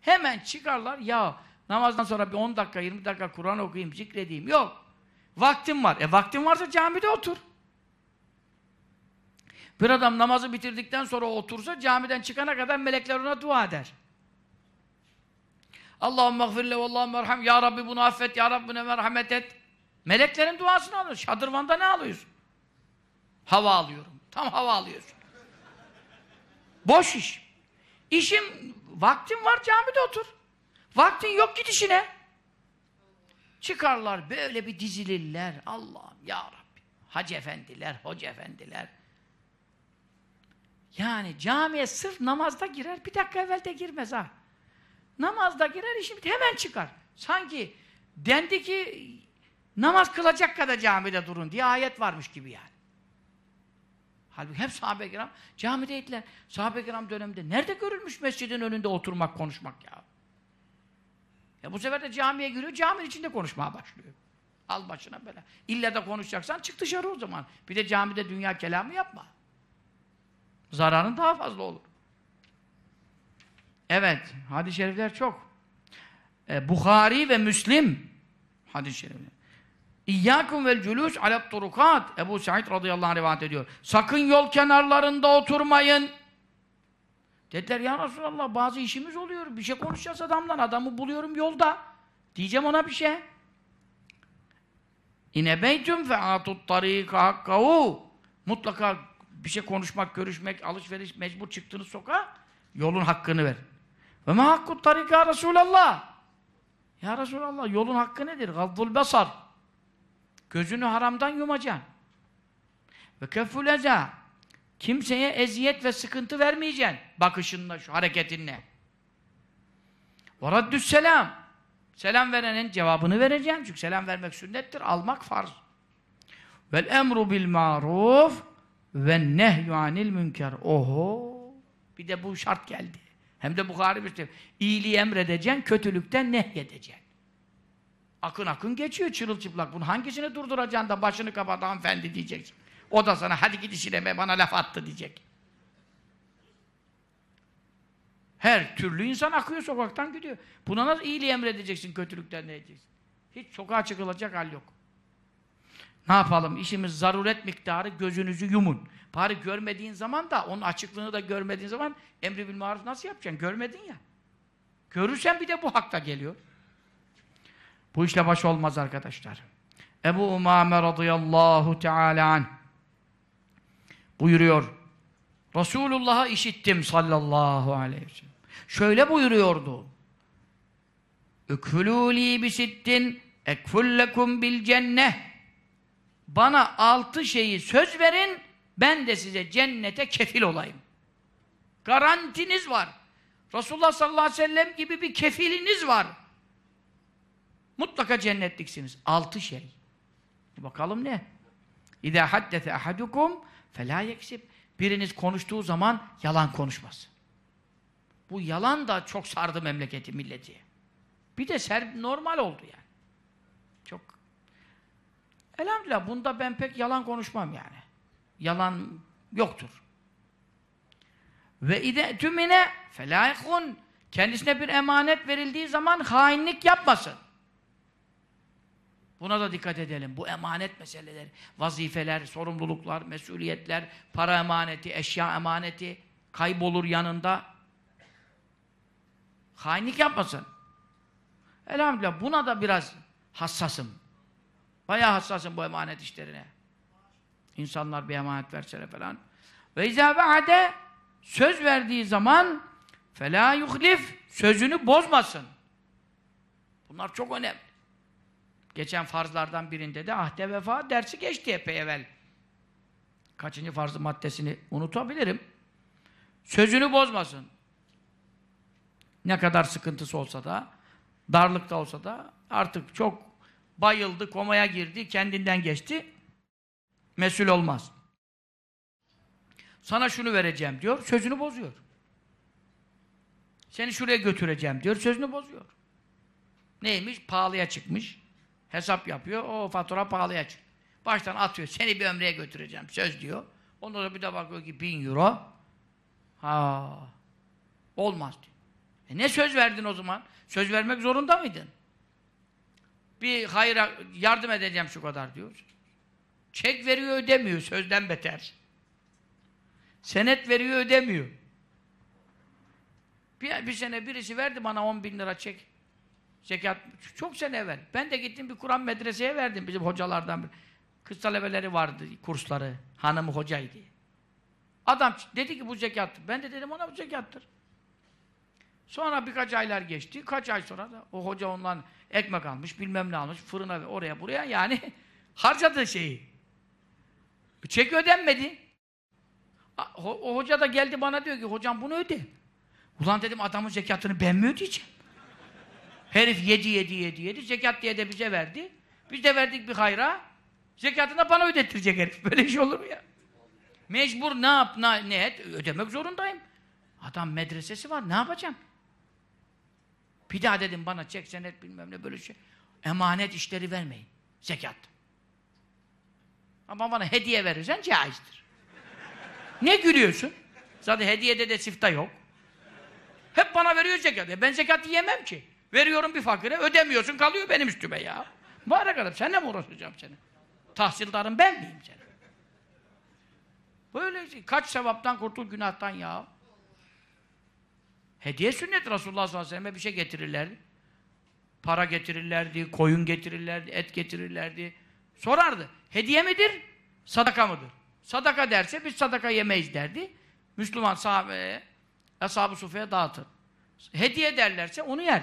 Hemen çıkarlar. Ya namazdan sonra bir 10 dakika, 20 dakika Kur'an okuyayım, zikredeyim. Yok. Vaktim var. E vaktin varsa camide otur. Bir adam namazı bitirdikten sonra otursa camiden çıkana kadar melekler ona dua eder. Allahümme gfirle ve Allahümme merham. Ya Rabbi bunu affet, Ya Rabbi ne merhamet et. Meleklerin duasını alıyor. Şadırvanda ne alıyorsun? Hava alıyorum. Tam hava alıyorsun. Boş iş. İşim, vaktin var camide otur. Vaktin yok git işine. Çıkarlar böyle bir dizilirler. Allah'ım ya Rabbi. Hacı efendiler, hoca efendiler. Yani camiye sırf namazda girer, bir dakika evvel de girmez ha. Namazda girer, işi biter, hemen çıkar. Sanki dendi ki namaz kılacak kadar camide durun diye ayet varmış gibi yani. Halbuki hep sahabe-i kiram camideydiler. Sahabe-i kiram döneminde nerede görülmüş mescidin önünde oturmak, konuşmak ya? Ya bu sefer de camiye giriyor, caminin içinde konuşmaya başlıyor. Al başına böyle. İlla da konuşacaksan çık dışarı o zaman. Bir de camide dünya kelamı yapma. Zararın daha fazla olur. Evet, hadis-i şerifler çok. Ee, Bukhari ve Müslim hadis-i şerifler. İyyâkum vel alet turukat. Ebu Said radıyallahu anh rivayet ediyor. Sakın yol kenarlarında oturmayın. Dediler ya Resulallah bazı işimiz oluyor. Bir şey konuşacağız adamdan. Adamı buluyorum yolda. Diyeceğim ona bir şey. İnebeytüm fe atut tarika hakkahu. Mutlaka bir şey konuşmak, görüşmek, alışveriş, mecbur çıktığınız sokağa yolun hakkını ver. Ve ma hakkut tarika Resulallah. Ya Resulallah yolun hakkı nedir? Gaddul basar. Gözünü haramdan yumacaksın. Ve kefful eza. Kimseye eziyet ve sıkıntı vermeyeceksin. Bakışınla, şu hareketinle. Ve raddüs selam. Selam verenin cevabını vereceksin. Çünkü selam vermek sünnettir, almak farz. Vel emru bil maruf ve nehyü anil münker. Oho! Bir de bu şart geldi. Hem de Bukhari Müslim. İyiliği emredeceksin, kötülükten nehyedeceksin. Akın akın geçiyor çırılçıplak. Bunu hangisini durduracaksın da başını kapat hanımefendi diyeceksin. O da sana hadi git işine be bana laf attı diyecek. Her türlü insan akıyor sokaktan gidiyor. Buna nasıl iyiliği emredeceksin, kötülükten ne edeceksin? Hiç sokağa çıkılacak hal yok. Ne yapalım? İşimiz zaruret miktarı gözünüzü yumun. Bari görmediğin zaman da, onun açıklığını da görmediğin zaman emri bil maruf nasıl yapacaksın? Görmedin ya. Görürsen bir de bu hakta geliyor. Bu işle baş olmaz arkadaşlar. Ebu Umame radıyallahu teala anh buyuruyor. Resulullah'ı işittim sallallahu aleyhi ve sellem. Şöyle buyuruyordu. Ükfülûlî bisittin ekfullekum bil cenneh bana altı şeyi söz verin, ben de size cennete kefil olayım. Garantiniz var. Resulullah sallallahu aleyhi ve sellem gibi bir kefiliniz var. Mutlaka cennetliksiniz. Altı şey. Bakalım ne? İzâ haddete ahadukum felâ yeksib. Biriniz konuştuğu zaman yalan konuşmaz. Bu yalan da çok sardı memleketi, milleti. Bir de ser normal oldu yani. Elhamdülillah bunda ben pek yalan konuşmam yani. Yalan yoktur. Ve ide tümine felâikun kendisine bir emanet verildiği zaman hainlik yapmasın. Buna da dikkat edelim. Bu emanet meseleleri, vazifeler, sorumluluklar, mesuliyetler, para emaneti, eşya emaneti kaybolur yanında. Hainlik yapmasın. Elhamdülillah buna da biraz hassasım. Bayağı hassasım bu emanet işlerine. İnsanlar bir emanet verseler falan. Ve izâ söz verdiği zaman felâ yuhlif sözünü bozmasın. Bunlar çok önemli. Geçen farzlardan birinde de ahde vefa dersi geçti epey evvel. Kaçıncı farzı maddesini unutabilirim. Sözünü bozmasın. Ne kadar sıkıntısı olsa da, darlıkta olsa da artık çok bayıldı, komaya girdi, kendinden geçti. Mesul olmaz. Sana şunu vereceğim diyor, sözünü bozuyor. Seni şuraya götüreceğim diyor, sözünü bozuyor. Neymiş? Pahalıya çıkmış. Hesap yapıyor, o fatura pahalıya çık. Baştan atıyor, seni bir ömreye götüreceğim, söz diyor. Ondan sonra bir de bakıyor ki bin euro. Ha, olmaz diyor. E ne söz verdin o zaman? Söz vermek zorunda mıydın? Bir hayra yardım edeceğim şu kadar diyor. Çek veriyor ödemiyor, sözden beter. Senet veriyor ödemiyor. Bir, bir sene birisi verdi bana 10 bin lira çek. Zekat çok sene evvel. Ben de gittim bir Kur'an medreseye verdim bizim hocalardan bir. Kız talebeleri vardı, kursları. Hanımı hocaydı. Adam dedi ki bu zekattır. Ben de dedim ona bu zekattır. Sonra birkaç aylar geçti. Kaç ay sonra da o hoca ondan ekmek almış, bilmem ne almış, fırına oraya buraya yani harcadı şeyi. Çek ödenmedi. O, hoca da geldi bana diyor ki hocam bunu öde. Ulan dedim adamın zekatını ben mi ödeyeceğim? Herif yedi yedi yedi yedi zekat diye de bize verdi. Biz de verdik bir hayra. Zekatını da bana ödettirecek herif. Böyle iş olur mu ya? Mecbur ne yap ne, ne et ödemek zorundayım. Adam medresesi var ne yapacağım? Bir daha dedim bana çek senet bilmem ne böyle şey. Emanet işleri vermeyin. Zekat. Ama bana hediye verirsen caizdir. ne gülüyorsun? Zaten hediyede de sifta yok. Hep bana veriyor zekat. E ben zekat yiyemem ki. Veriyorum bir fakire, ödemiyorsun kalıyor benim üstüme ya. Mübarek adam, seninle mi uğraşacağım seni? Tahsildarın ben miyim senin? Böyle şey. Kaç sevaptan kurtul günahtan ya. Hediye sünnet Resulullah sallallahu aleyhi ve sellem'e bir şey getirirlerdi. Para getirirlerdi, koyun getirirlerdi, et getirirlerdi. Sorardı. Hediye midir? Sadaka mıdır? Sadaka derse biz sadaka yemeyiz derdi. Müslüman sahabeye, ashab-ı sufeye dağıtır. Hediye derlerse onu yer.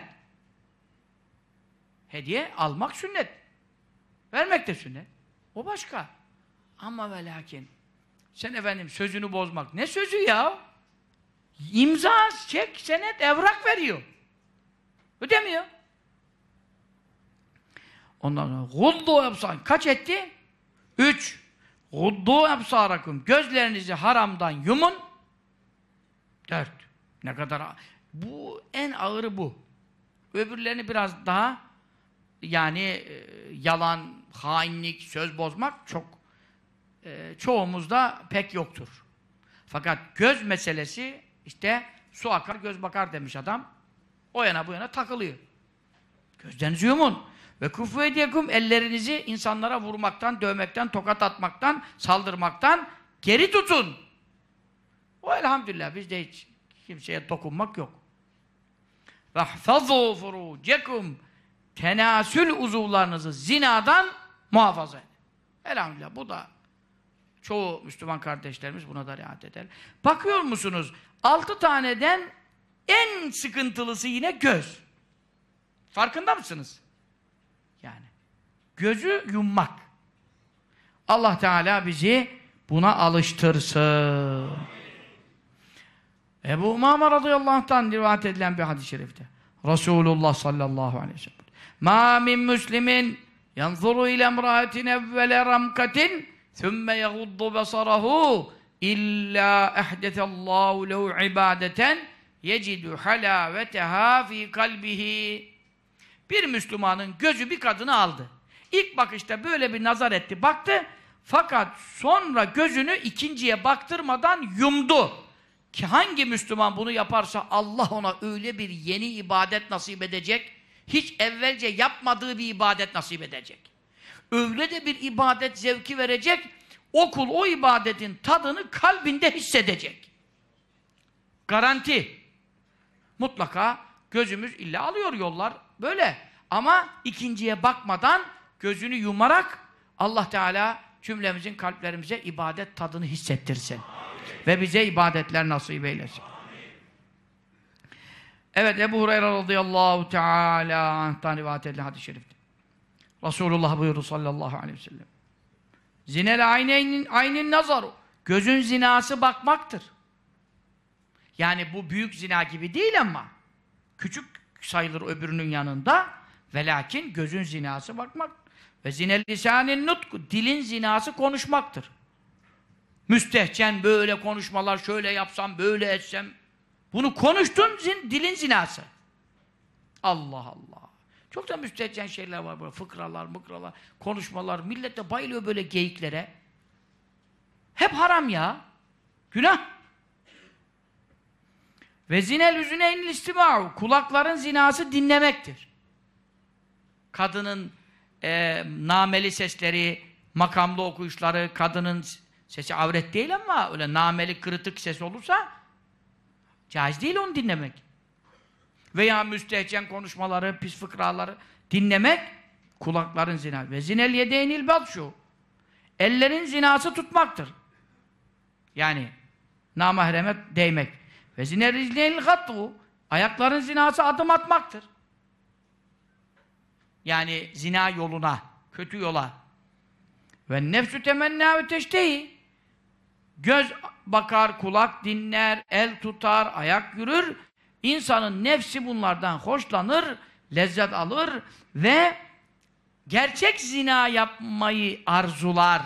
Hediye almak sünnet. Vermek de sünnet. O başka. Ama ve lakin sen efendim sözünü bozmak. Ne sözü ya? İmza, çek, senet, evrak veriyor. Ödemiyor. Ondan sonra guddu ebsar. Kaç etti? Üç. Guddu ebsarakum. Gözlerinizi haramdan yumun. Dört. Ne kadar Bu en ağırı bu. Öbürlerini biraz daha yani e, yalan, hainlik, söz bozmak çok e, çoğumuzda pek yoktur. Fakat göz meselesi işte su akar göz bakar demiş adam. O yana bu yana takılıyor. Gözlerinizi yumun. Ve kufu ediyekum ellerinizi insanlara vurmaktan, dövmekten, tokat atmaktan, saldırmaktan geri tutun. O elhamdülillah bizde hiç kimseye dokunmak yok. Vahfazu furucekum tenasül uzuvlarınızı zinadan muhafaza edin. Elhamdülillah bu da çoğu Müslüman kardeşlerimiz buna da riayet eder. Bakıyor musunuz? Altı taneden en sıkıntılısı yine göz. Farkında mısınız? Yani gözü yummak. Allah Teala bizi buna alıştırsın. Ebu Umame radıyallahu anh'tan rivayet edilen bir hadis-i şerifte. Resulullah sallallahu aleyhi ve sellem. Ma min muslimin yanzuru ile emraetin evvele ramkatin thumme yaguddu basarahu illa ehdetallahu lehu ibadeten yecidu halaveteha fi kalbihi bir Müslümanın gözü bir kadını aldı. İlk bakışta böyle bir nazar etti, baktı. Fakat sonra gözünü ikinciye baktırmadan yumdu. Ki hangi Müslüman bunu yaparsa Allah ona öyle bir yeni ibadet nasip edecek, hiç evvelce yapmadığı bir ibadet nasip edecek. Öyle de bir ibadet zevki verecek, o kul o ibadetin tadını kalbinde hissedecek. Garanti. Mutlaka gözümüz illa alıyor yollar böyle. Ama ikinciye bakmadan gözünü yumarak Allah Teala cümlemizin kalplerimize ibadet tadını hissettirsin. Ve bize ibadetler nasip eylesin. Evet Ebu Hureyre radıyallahu teala anh'tan rivayet edilen hadis-i şerifte. Resulullah buyurdu sallallahu aleyhi ve sellem. Zinel ayneyn aynin nazaru. Gözün zinası bakmaktır. Yani bu büyük zina gibi değil ama küçük sayılır öbürünün yanında. Ve gözün zinası bakmak. Ve zinel lisanin nutku. Dilin zinası konuşmaktır. Müstehcen böyle konuşmalar, şöyle yapsam, böyle etsem. Bunu konuştun, zin, dilin zinası. Allah Allah. Çok da müstehcen şeyler var böyle. Fıkralar, mıkralar, konuşmalar. Millet de bayılıyor böyle geyiklere. Hep haram ya. Günah. Ve zinel üzüneyn istima'u. Kulakların zinası dinlemektir. Kadının e, nameli sesleri, makamlı okuyuşları, kadının sesi avret değil ama öyle nameli kırıtık ses olursa caiz değil onu dinlemek. Veya müstehcen konuşmaları, pis fıkraları dinlemek kulakların zina. Ve zinel yedeynil şu. Ellerin zinası tutmaktır. Yani namahreme değmek. Ve zine rizleynil hattu. Ayakların zinası adım atmaktır. Yani zina yoluna, kötü yola. Ve nefsü temenna ve teştehi. Göz bakar, kulak dinler, el tutar, ayak yürür. İnsanın nefsi bunlardan hoşlanır, lezzet alır ve gerçek zina yapmayı arzular.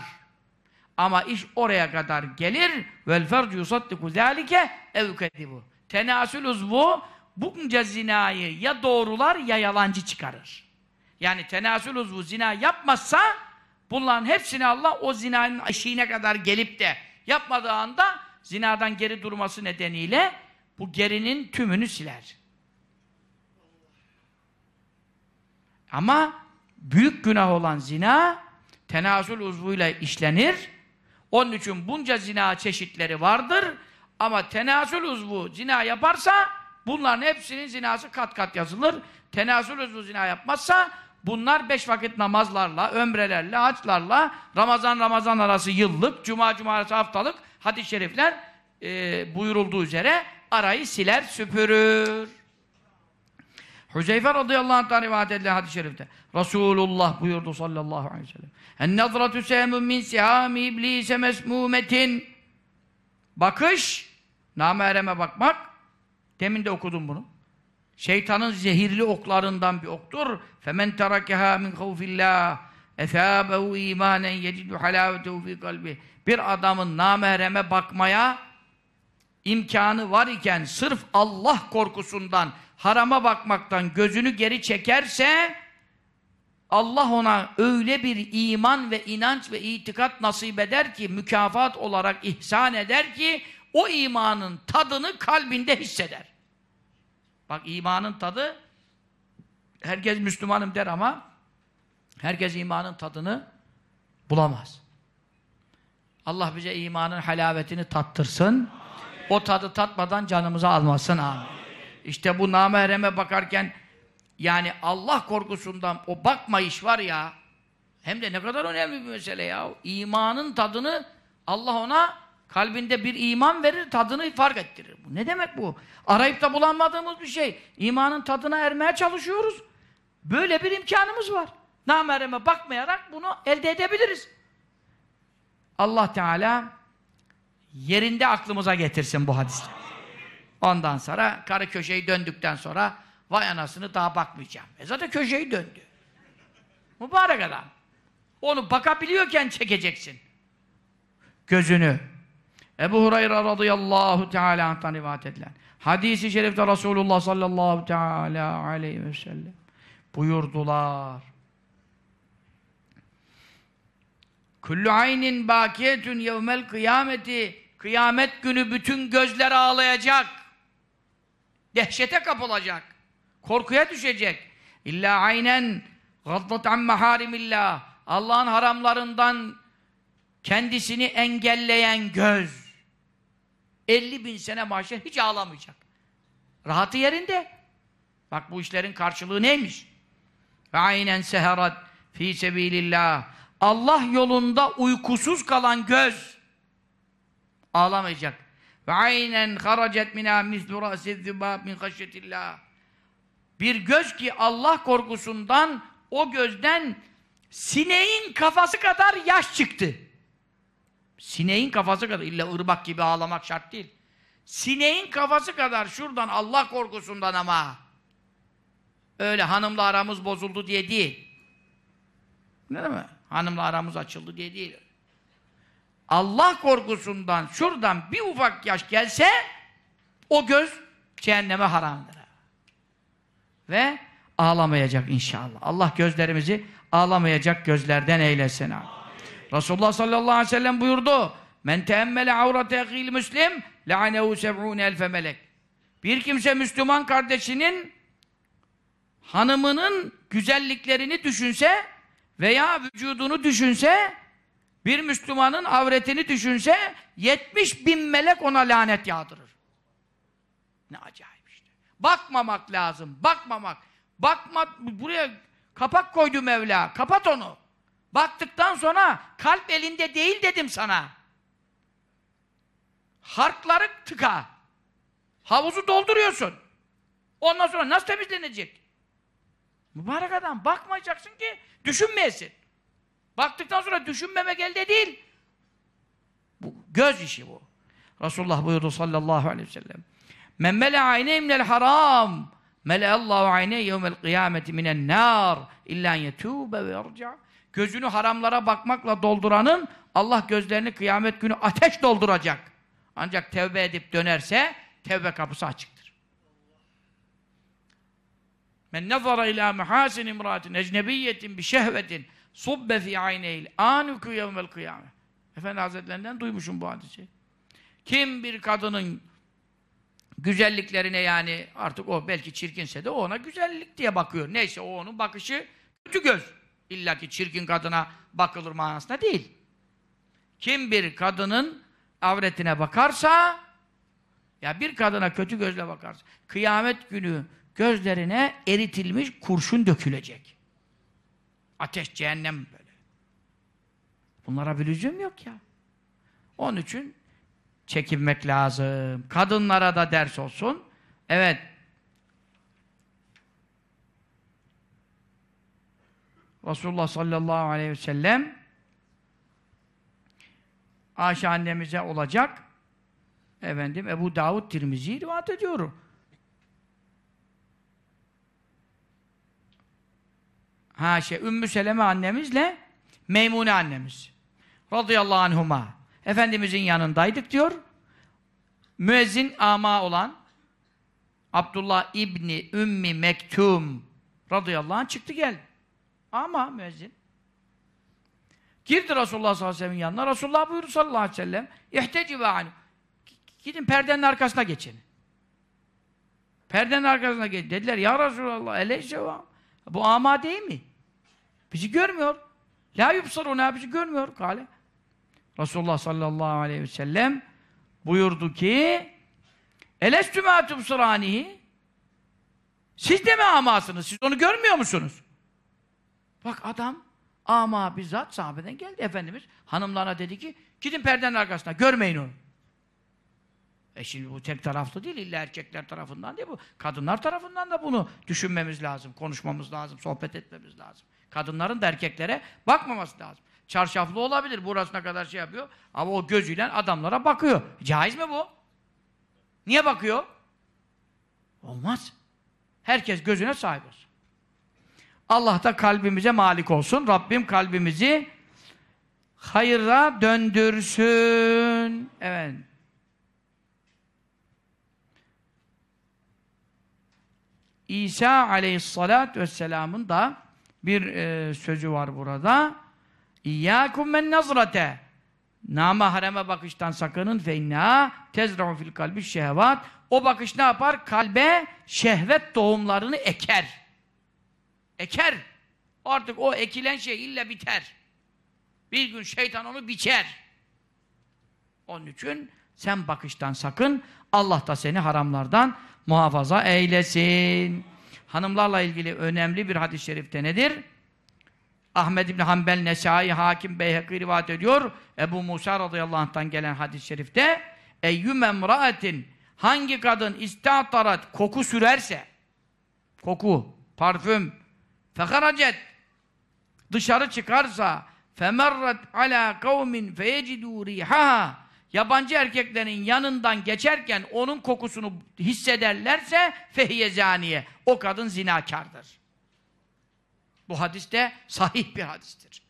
Ama iş oraya kadar gelir. Vel fercu yusaddiku zâlike ev kedibu. Tenasül uzvu bunca zinayı ya doğrular ya yalancı çıkarır. Yani tenasül uzvu zina yapmazsa bunların hepsini Allah o zinanın eşiğine kadar gelip de yapmadığı anda zinadan geri durması nedeniyle bu gerinin tümünü siler. Ama büyük günah olan zina tenasül uzvuyla işlenir. Onun için bunca zina çeşitleri vardır. Ama tenasül uzvu zina yaparsa bunların hepsinin zinası kat kat yazılır. Tenasül uzvu zina yapmazsa bunlar beş vakit namazlarla, ömrelerle, haçlarla, Ramazan Ramazan arası yıllık, Cuma Cuma arası haftalık hadis-i şerifler e, buyurulduğu üzere arayı siler, süpürür. Hüzeyfe radıyallahu anh'tan rivayet edilen hadis-i şerifte Resulullah buyurdu sallallahu aleyhi ve sellem en nazratu sehmun min sihami iblise mesmumetin. Bakış namereme bakmak demin de okudum bunu. Şeytanın zehirli oklarından bir oktur. Femen terakeha min havfillah efâbehu imanen yecidu halâvetehu fî kalbi. Bir adamın namereme bakmaya imkanı var iken sırf Allah korkusundan harama bakmaktan gözünü geri çekerse Allah ona öyle bir iman ve inanç ve itikat nasip eder ki mükafat olarak ihsan eder ki o imanın tadını kalbinde hisseder. Bak imanın tadı herkes Müslümanım der ama herkes imanın tadını bulamaz. Allah bize imanın halavetini tattırsın. O tadı tatmadan canımıza almasın. Amin. İşte bu namehreme bakarken yani Allah korkusundan o bakmayış var ya hem de ne kadar önemli bir mesele ya. İmanın tadını Allah ona kalbinde bir iman verir, tadını fark ettirir. Bu ne demek bu? Arayıp da bulamadığımız bir şey. İmanın tadına ermeye çalışıyoruz. Böyle bir imkanımız var. Namereme bakmayarak bunu elde edebiliriz. Allah Teala yerinde aklımıza getirsin bu hadisleri. Ondan sonra karı köşeyi döndükten sonra vay anasını daha bakmayacağım. E zaten köşeyi döndü. Mübarek adam. Onu bakabiliyorken çekeceksin. Gözünü. Ebu Hureyre radıyallahu teala anh'tan rivayet edilen. Hadis-i şerifte Resulullah sallallahu teala aleyhi ve sellem buyurdular. Kullu aynin bakiyetun yevmel kıyameti kıyamet günü bütün gözler ağlayacak. Dehşete kapılacak. Korkuya düşecek. İlla aynen gaddat an maharimillah. Allah'ın haramlarından kendisini engelleyen göz. 50 bin sene mahşer hiç ağlamayacak. Rahatı yerinde. Bak bu işlerin karşılığı neymiş? Ve aynen seherat fi sebilillah. Allah yolunda uykusuz kalan göz ağlamayacak. Ve aynen haracet mina mislu ra'siz min haşyetillah. Bir göz ki Allah korkusundan o gözden sineğin kafası kadar yaş çıktı. Sineğin kafası kadar illa ırmak gibi ağlamak şart değil. Sineğin kafası kadar şuradan Allah korkusundan ama Öyle hanımla aramız bozuldu diye değil. Ne mi? Hanımla aramız açıldı diye değil. Allah korkusundan şuradan bir ufak yaş gelse o göz cehenneme haramdır. Ve ağlamayacak inşallah. Allah gözlerimizi ağlamayacak gözlerden eylesin. Abi. Resulullah sallallahu aleyhi ve sellem buyurdu. Men teemmele avrate ehil müslim le'anehu seb'une elfe melek. Bir kimse Müslüman kardeşinin hanımının güzelliklerini düşünse veya vücudunu düşünse bir Müslümanın avretini düşünse 70 bin melek ona lanet yağdırır. Ne acayip işte. Bakmamak lazım. Bakmamak. Bakma buraya kapak koydu Mevla. Kapat onu. Baktıktan sonra kalp elinde değil dedim sana. Harkları tıka. Havuzu dolduruyorsun. Ondan sonra nasıl temizlenecek? Mübarek adam bakmayacaksın ki düşünmeyesin. Baktıktan sonra düşünmemek elde değil. Bu göz işi bu. Resulullah buyurdu sallallahu aleyhi ve sellem. Men mele ayneyim minel haram mele Allahu ayney yevmel kıyameti minen nar illa yetûbe ve yerca. Gözünü haramlara bakmakla dolduranın Allah gözlerini kıyamet günü ateş dolduracak. Ancak tevbe edip dönerse tevbe kapısı açıktır. Men nezara ila mehasin imratin ecnebiyyetin bi şehvetin subbe fi ayneyl anuku yevmel kıyamet. Efendi Hazretlerinden duymuşum bu hadisi. Kim bir kadının güzelliklerine yani artık o belki çirkinse de ona güzellik diye bakıyor. Neyse o onun bakışı kötü göz. İlla ki çirkin kadına bakılır manasında değil. Kim bir kadının avretine bakarsa ya bir kadına kötü gözle bakarsa kıyamet günü gözlerine eritilmiş kurşun dökülecek. Ateş, cehennem böyle. Bunlara bir lüzum yok ya. Onun için çekinmek lazım. Kadınlara da ders olsun. Evet. Resulullah sallallahu aleyhi ve sellem Ayşe annemize olacak efendim Ebu Davud Tirmizi rivayet ediyor. Ha şey Ümmü Seleme annemizle Meymune annemiz radıyallahu anhuma Efendimizin yanındaydık diyor. Müezzin ama olan Abdullah İbni Ümmi Mektum radıyallahu anh çıktı gel. Ama müezzin. Girdi Resulullah sallallahu aleyhi ve sellem'in yanına. Resulullah buyurdu sallallahu aleyhi ve sellem İhtecibe anhu. Gidin perdenin arkasına geçin. Perdenin arkasına geçin. Dediler ya Resulallah eleyse Bu ama değil mi? Bizi görmüyor. La yubsaruna bizi görmüyor. Kale. Resulullah sallallahu aleyhi ve sellem buyurdu ki Elestü mâ tubsırânihi Siz de mi amasınız? Siz onu görmüyor musunuz? Bak adam ama bizzat sahabeden geldi Efendimiz. Hanımlarına dedi ki gidin perdenin arkasına görmeyin onu. E şimdi bu tek taraflı değil, illa erkekler tarafından değil bu. Kadınlar tarafından da bunu düşünmemiz lazım, konuşmamız lazım, sohbet etmemiz lazım. Kadınların da erkeklere bakmaması lazım. Çarşaflı olabilir, burasına kadar şey yapıyor. Ama o gözüyle adamlara bakıyor. Caiz mi bu? Niye bakıyor? Olmaz. Herkes gözüne sahip olsun. Allah da kalbimize malik olsun. Rabbim kalbimizi hayıra döndürsün. Evet. İsa aleyhissalatü vesselamın da bir e, sözü var burada. İyyâkum men nazrate Namahreme bakıştan sakının fe inna tezra'u fil kalbi şehvat. O bakış ne yapar? Kalbe şehvet tohumlarını eker. Eker. Artık o ekilen şey illa biter. Bir gün şeytan onu biçer. Onun için sen bakıştan sakın. Allah da seni haramlardan muhafaza eylesin. Hanımlarla ilgili önemli bir hadis-i şerifte nedir? Ahmed İbni Hanbel, Nesai, Hakim, Beyhekî rivayet ediyor. Ebu Musa radıyallahu anh'tan gelen hadis-i şerifte eyyüm emraatin hangi kadın istatarat koku sürerse koku, parfüm fekaracet dışarı çıkarsa femerret ala kavmin feyecidû rihaha yabancı erkeklerin yanından geçerken onun kokusunu hissederlerse fehiye zaniye. O kadın zinakardır. Bu hadis de sahih bir hadistir.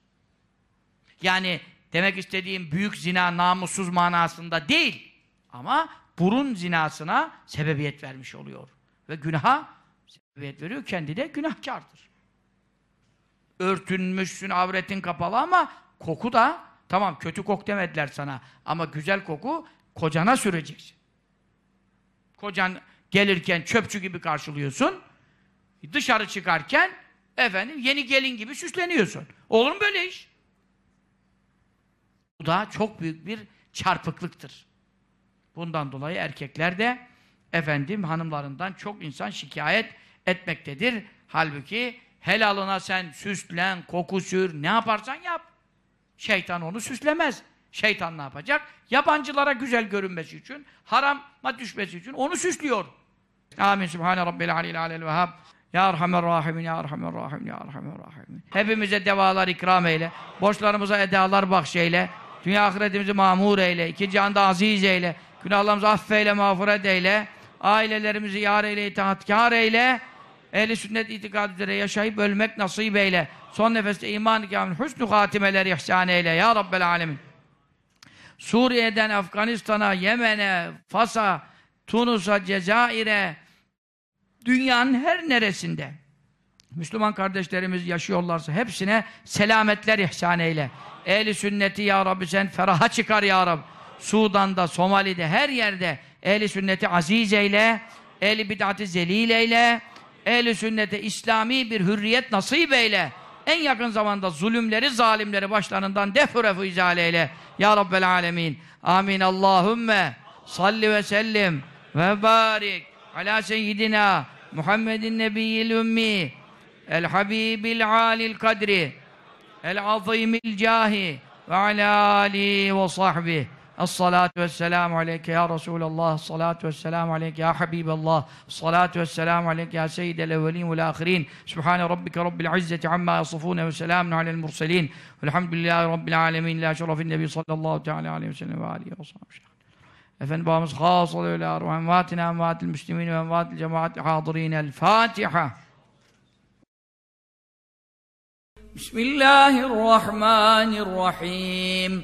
Yani demek istediğim büyük zina namussuz manasında değil. Ama burun zinasına sebebiyet vermiş oluyor. Ve günaha sebebiyet veriyor. Kendi de günahkardır. Örtünmüşsün, avretin kapalı ama koku da tamam kötü kok demediler sana. Ama güzel koku kocana süreceksin. Kocan gelirken çöpçü gibi karşılıyorsun. Dışarı çıkarken efendim yeni gelin gibi süsleniyorsun. Olur mu böyle iş? Bu da çok büyük bir çarpıklıktır. Bundan dolayı erkekler de efendim hanımlarından çok insan şikayet etmektedir. Halbuki helalına sen süslen, koku sür, ne yaparsan yap. Şeytan onu süslemez. Şeytan ne yapacak? Yabancılara güzel görünmesi için, harama düşmesi için onu süslüyor. Amin. Sübhane Rabbil Aleyhi Aleyhi Vehhab. Ya Erhamer Rahimin, Ya Erhamer Rahim, Ya Erhamer Rahimin. Hepimize devalar ikram eyle. Borçlarımıza edalar bahşeyle. Dünya ahiretimizi mamur eyle. İki cihanda aziz eyle. Günahlarımızı affeyle, mağfiret eyle. Ailelerimizi yar eyle, itaatkar eyle. Ehli sünnet itikad üzere yaşayıp ölmek nasip eyle. Son nefeste iman-ı kamil, hüsnü hatimeler ihsan eyle. Ya Rabbel alemin. Suriye'den Afganistan'a, Yemen'e, Fas'a, Tunus'a, Cezayir'e, dünyanın her neresinde Müslüman kardeşlerimiz yaşıyorlarsa hepsine selametler ihsan eyle. Ehli sünneti ya Rabbi sen feraha çıkar ya Rabbi. Sudan'da, Somali'de, her yerde ehli sünneti aziz eyle, ehli bid'ati zelil eyle, ehli sünnete İslami bir hürriyet nasip eyle. En yakın zamanda zulümleri, zalimleri başlarından defurefu izale eyle. Ya Rabbel alemin. Amin. Allahümme salli ve sellim ve barik ala seyyidina Muhammedin nebiyyil ümmi el habibil alil kadri el azimil cahi ve ala alihi ve sahbihi الصلاة والسلام عليك يا رسول الله الصلاة والسلام عليك يا حبيب الله الصلاة والسلام عليك يا سيد الأولين والآخرين. سبحان ربك رب العزة عما يصفون وسلام على المرسلين. والحمد لله رب العالمين. لا شرف النبي صلى الله تعالى عليه وسلم وآله وصحبه. Efendim babamız oluyor ile arvah envatina envatil müslimin ve envatil cemaat hadirin el Fatiha Bismillahirrahmanirrahim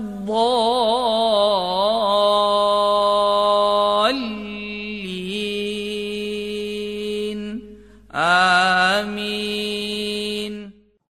الضالين. آمين.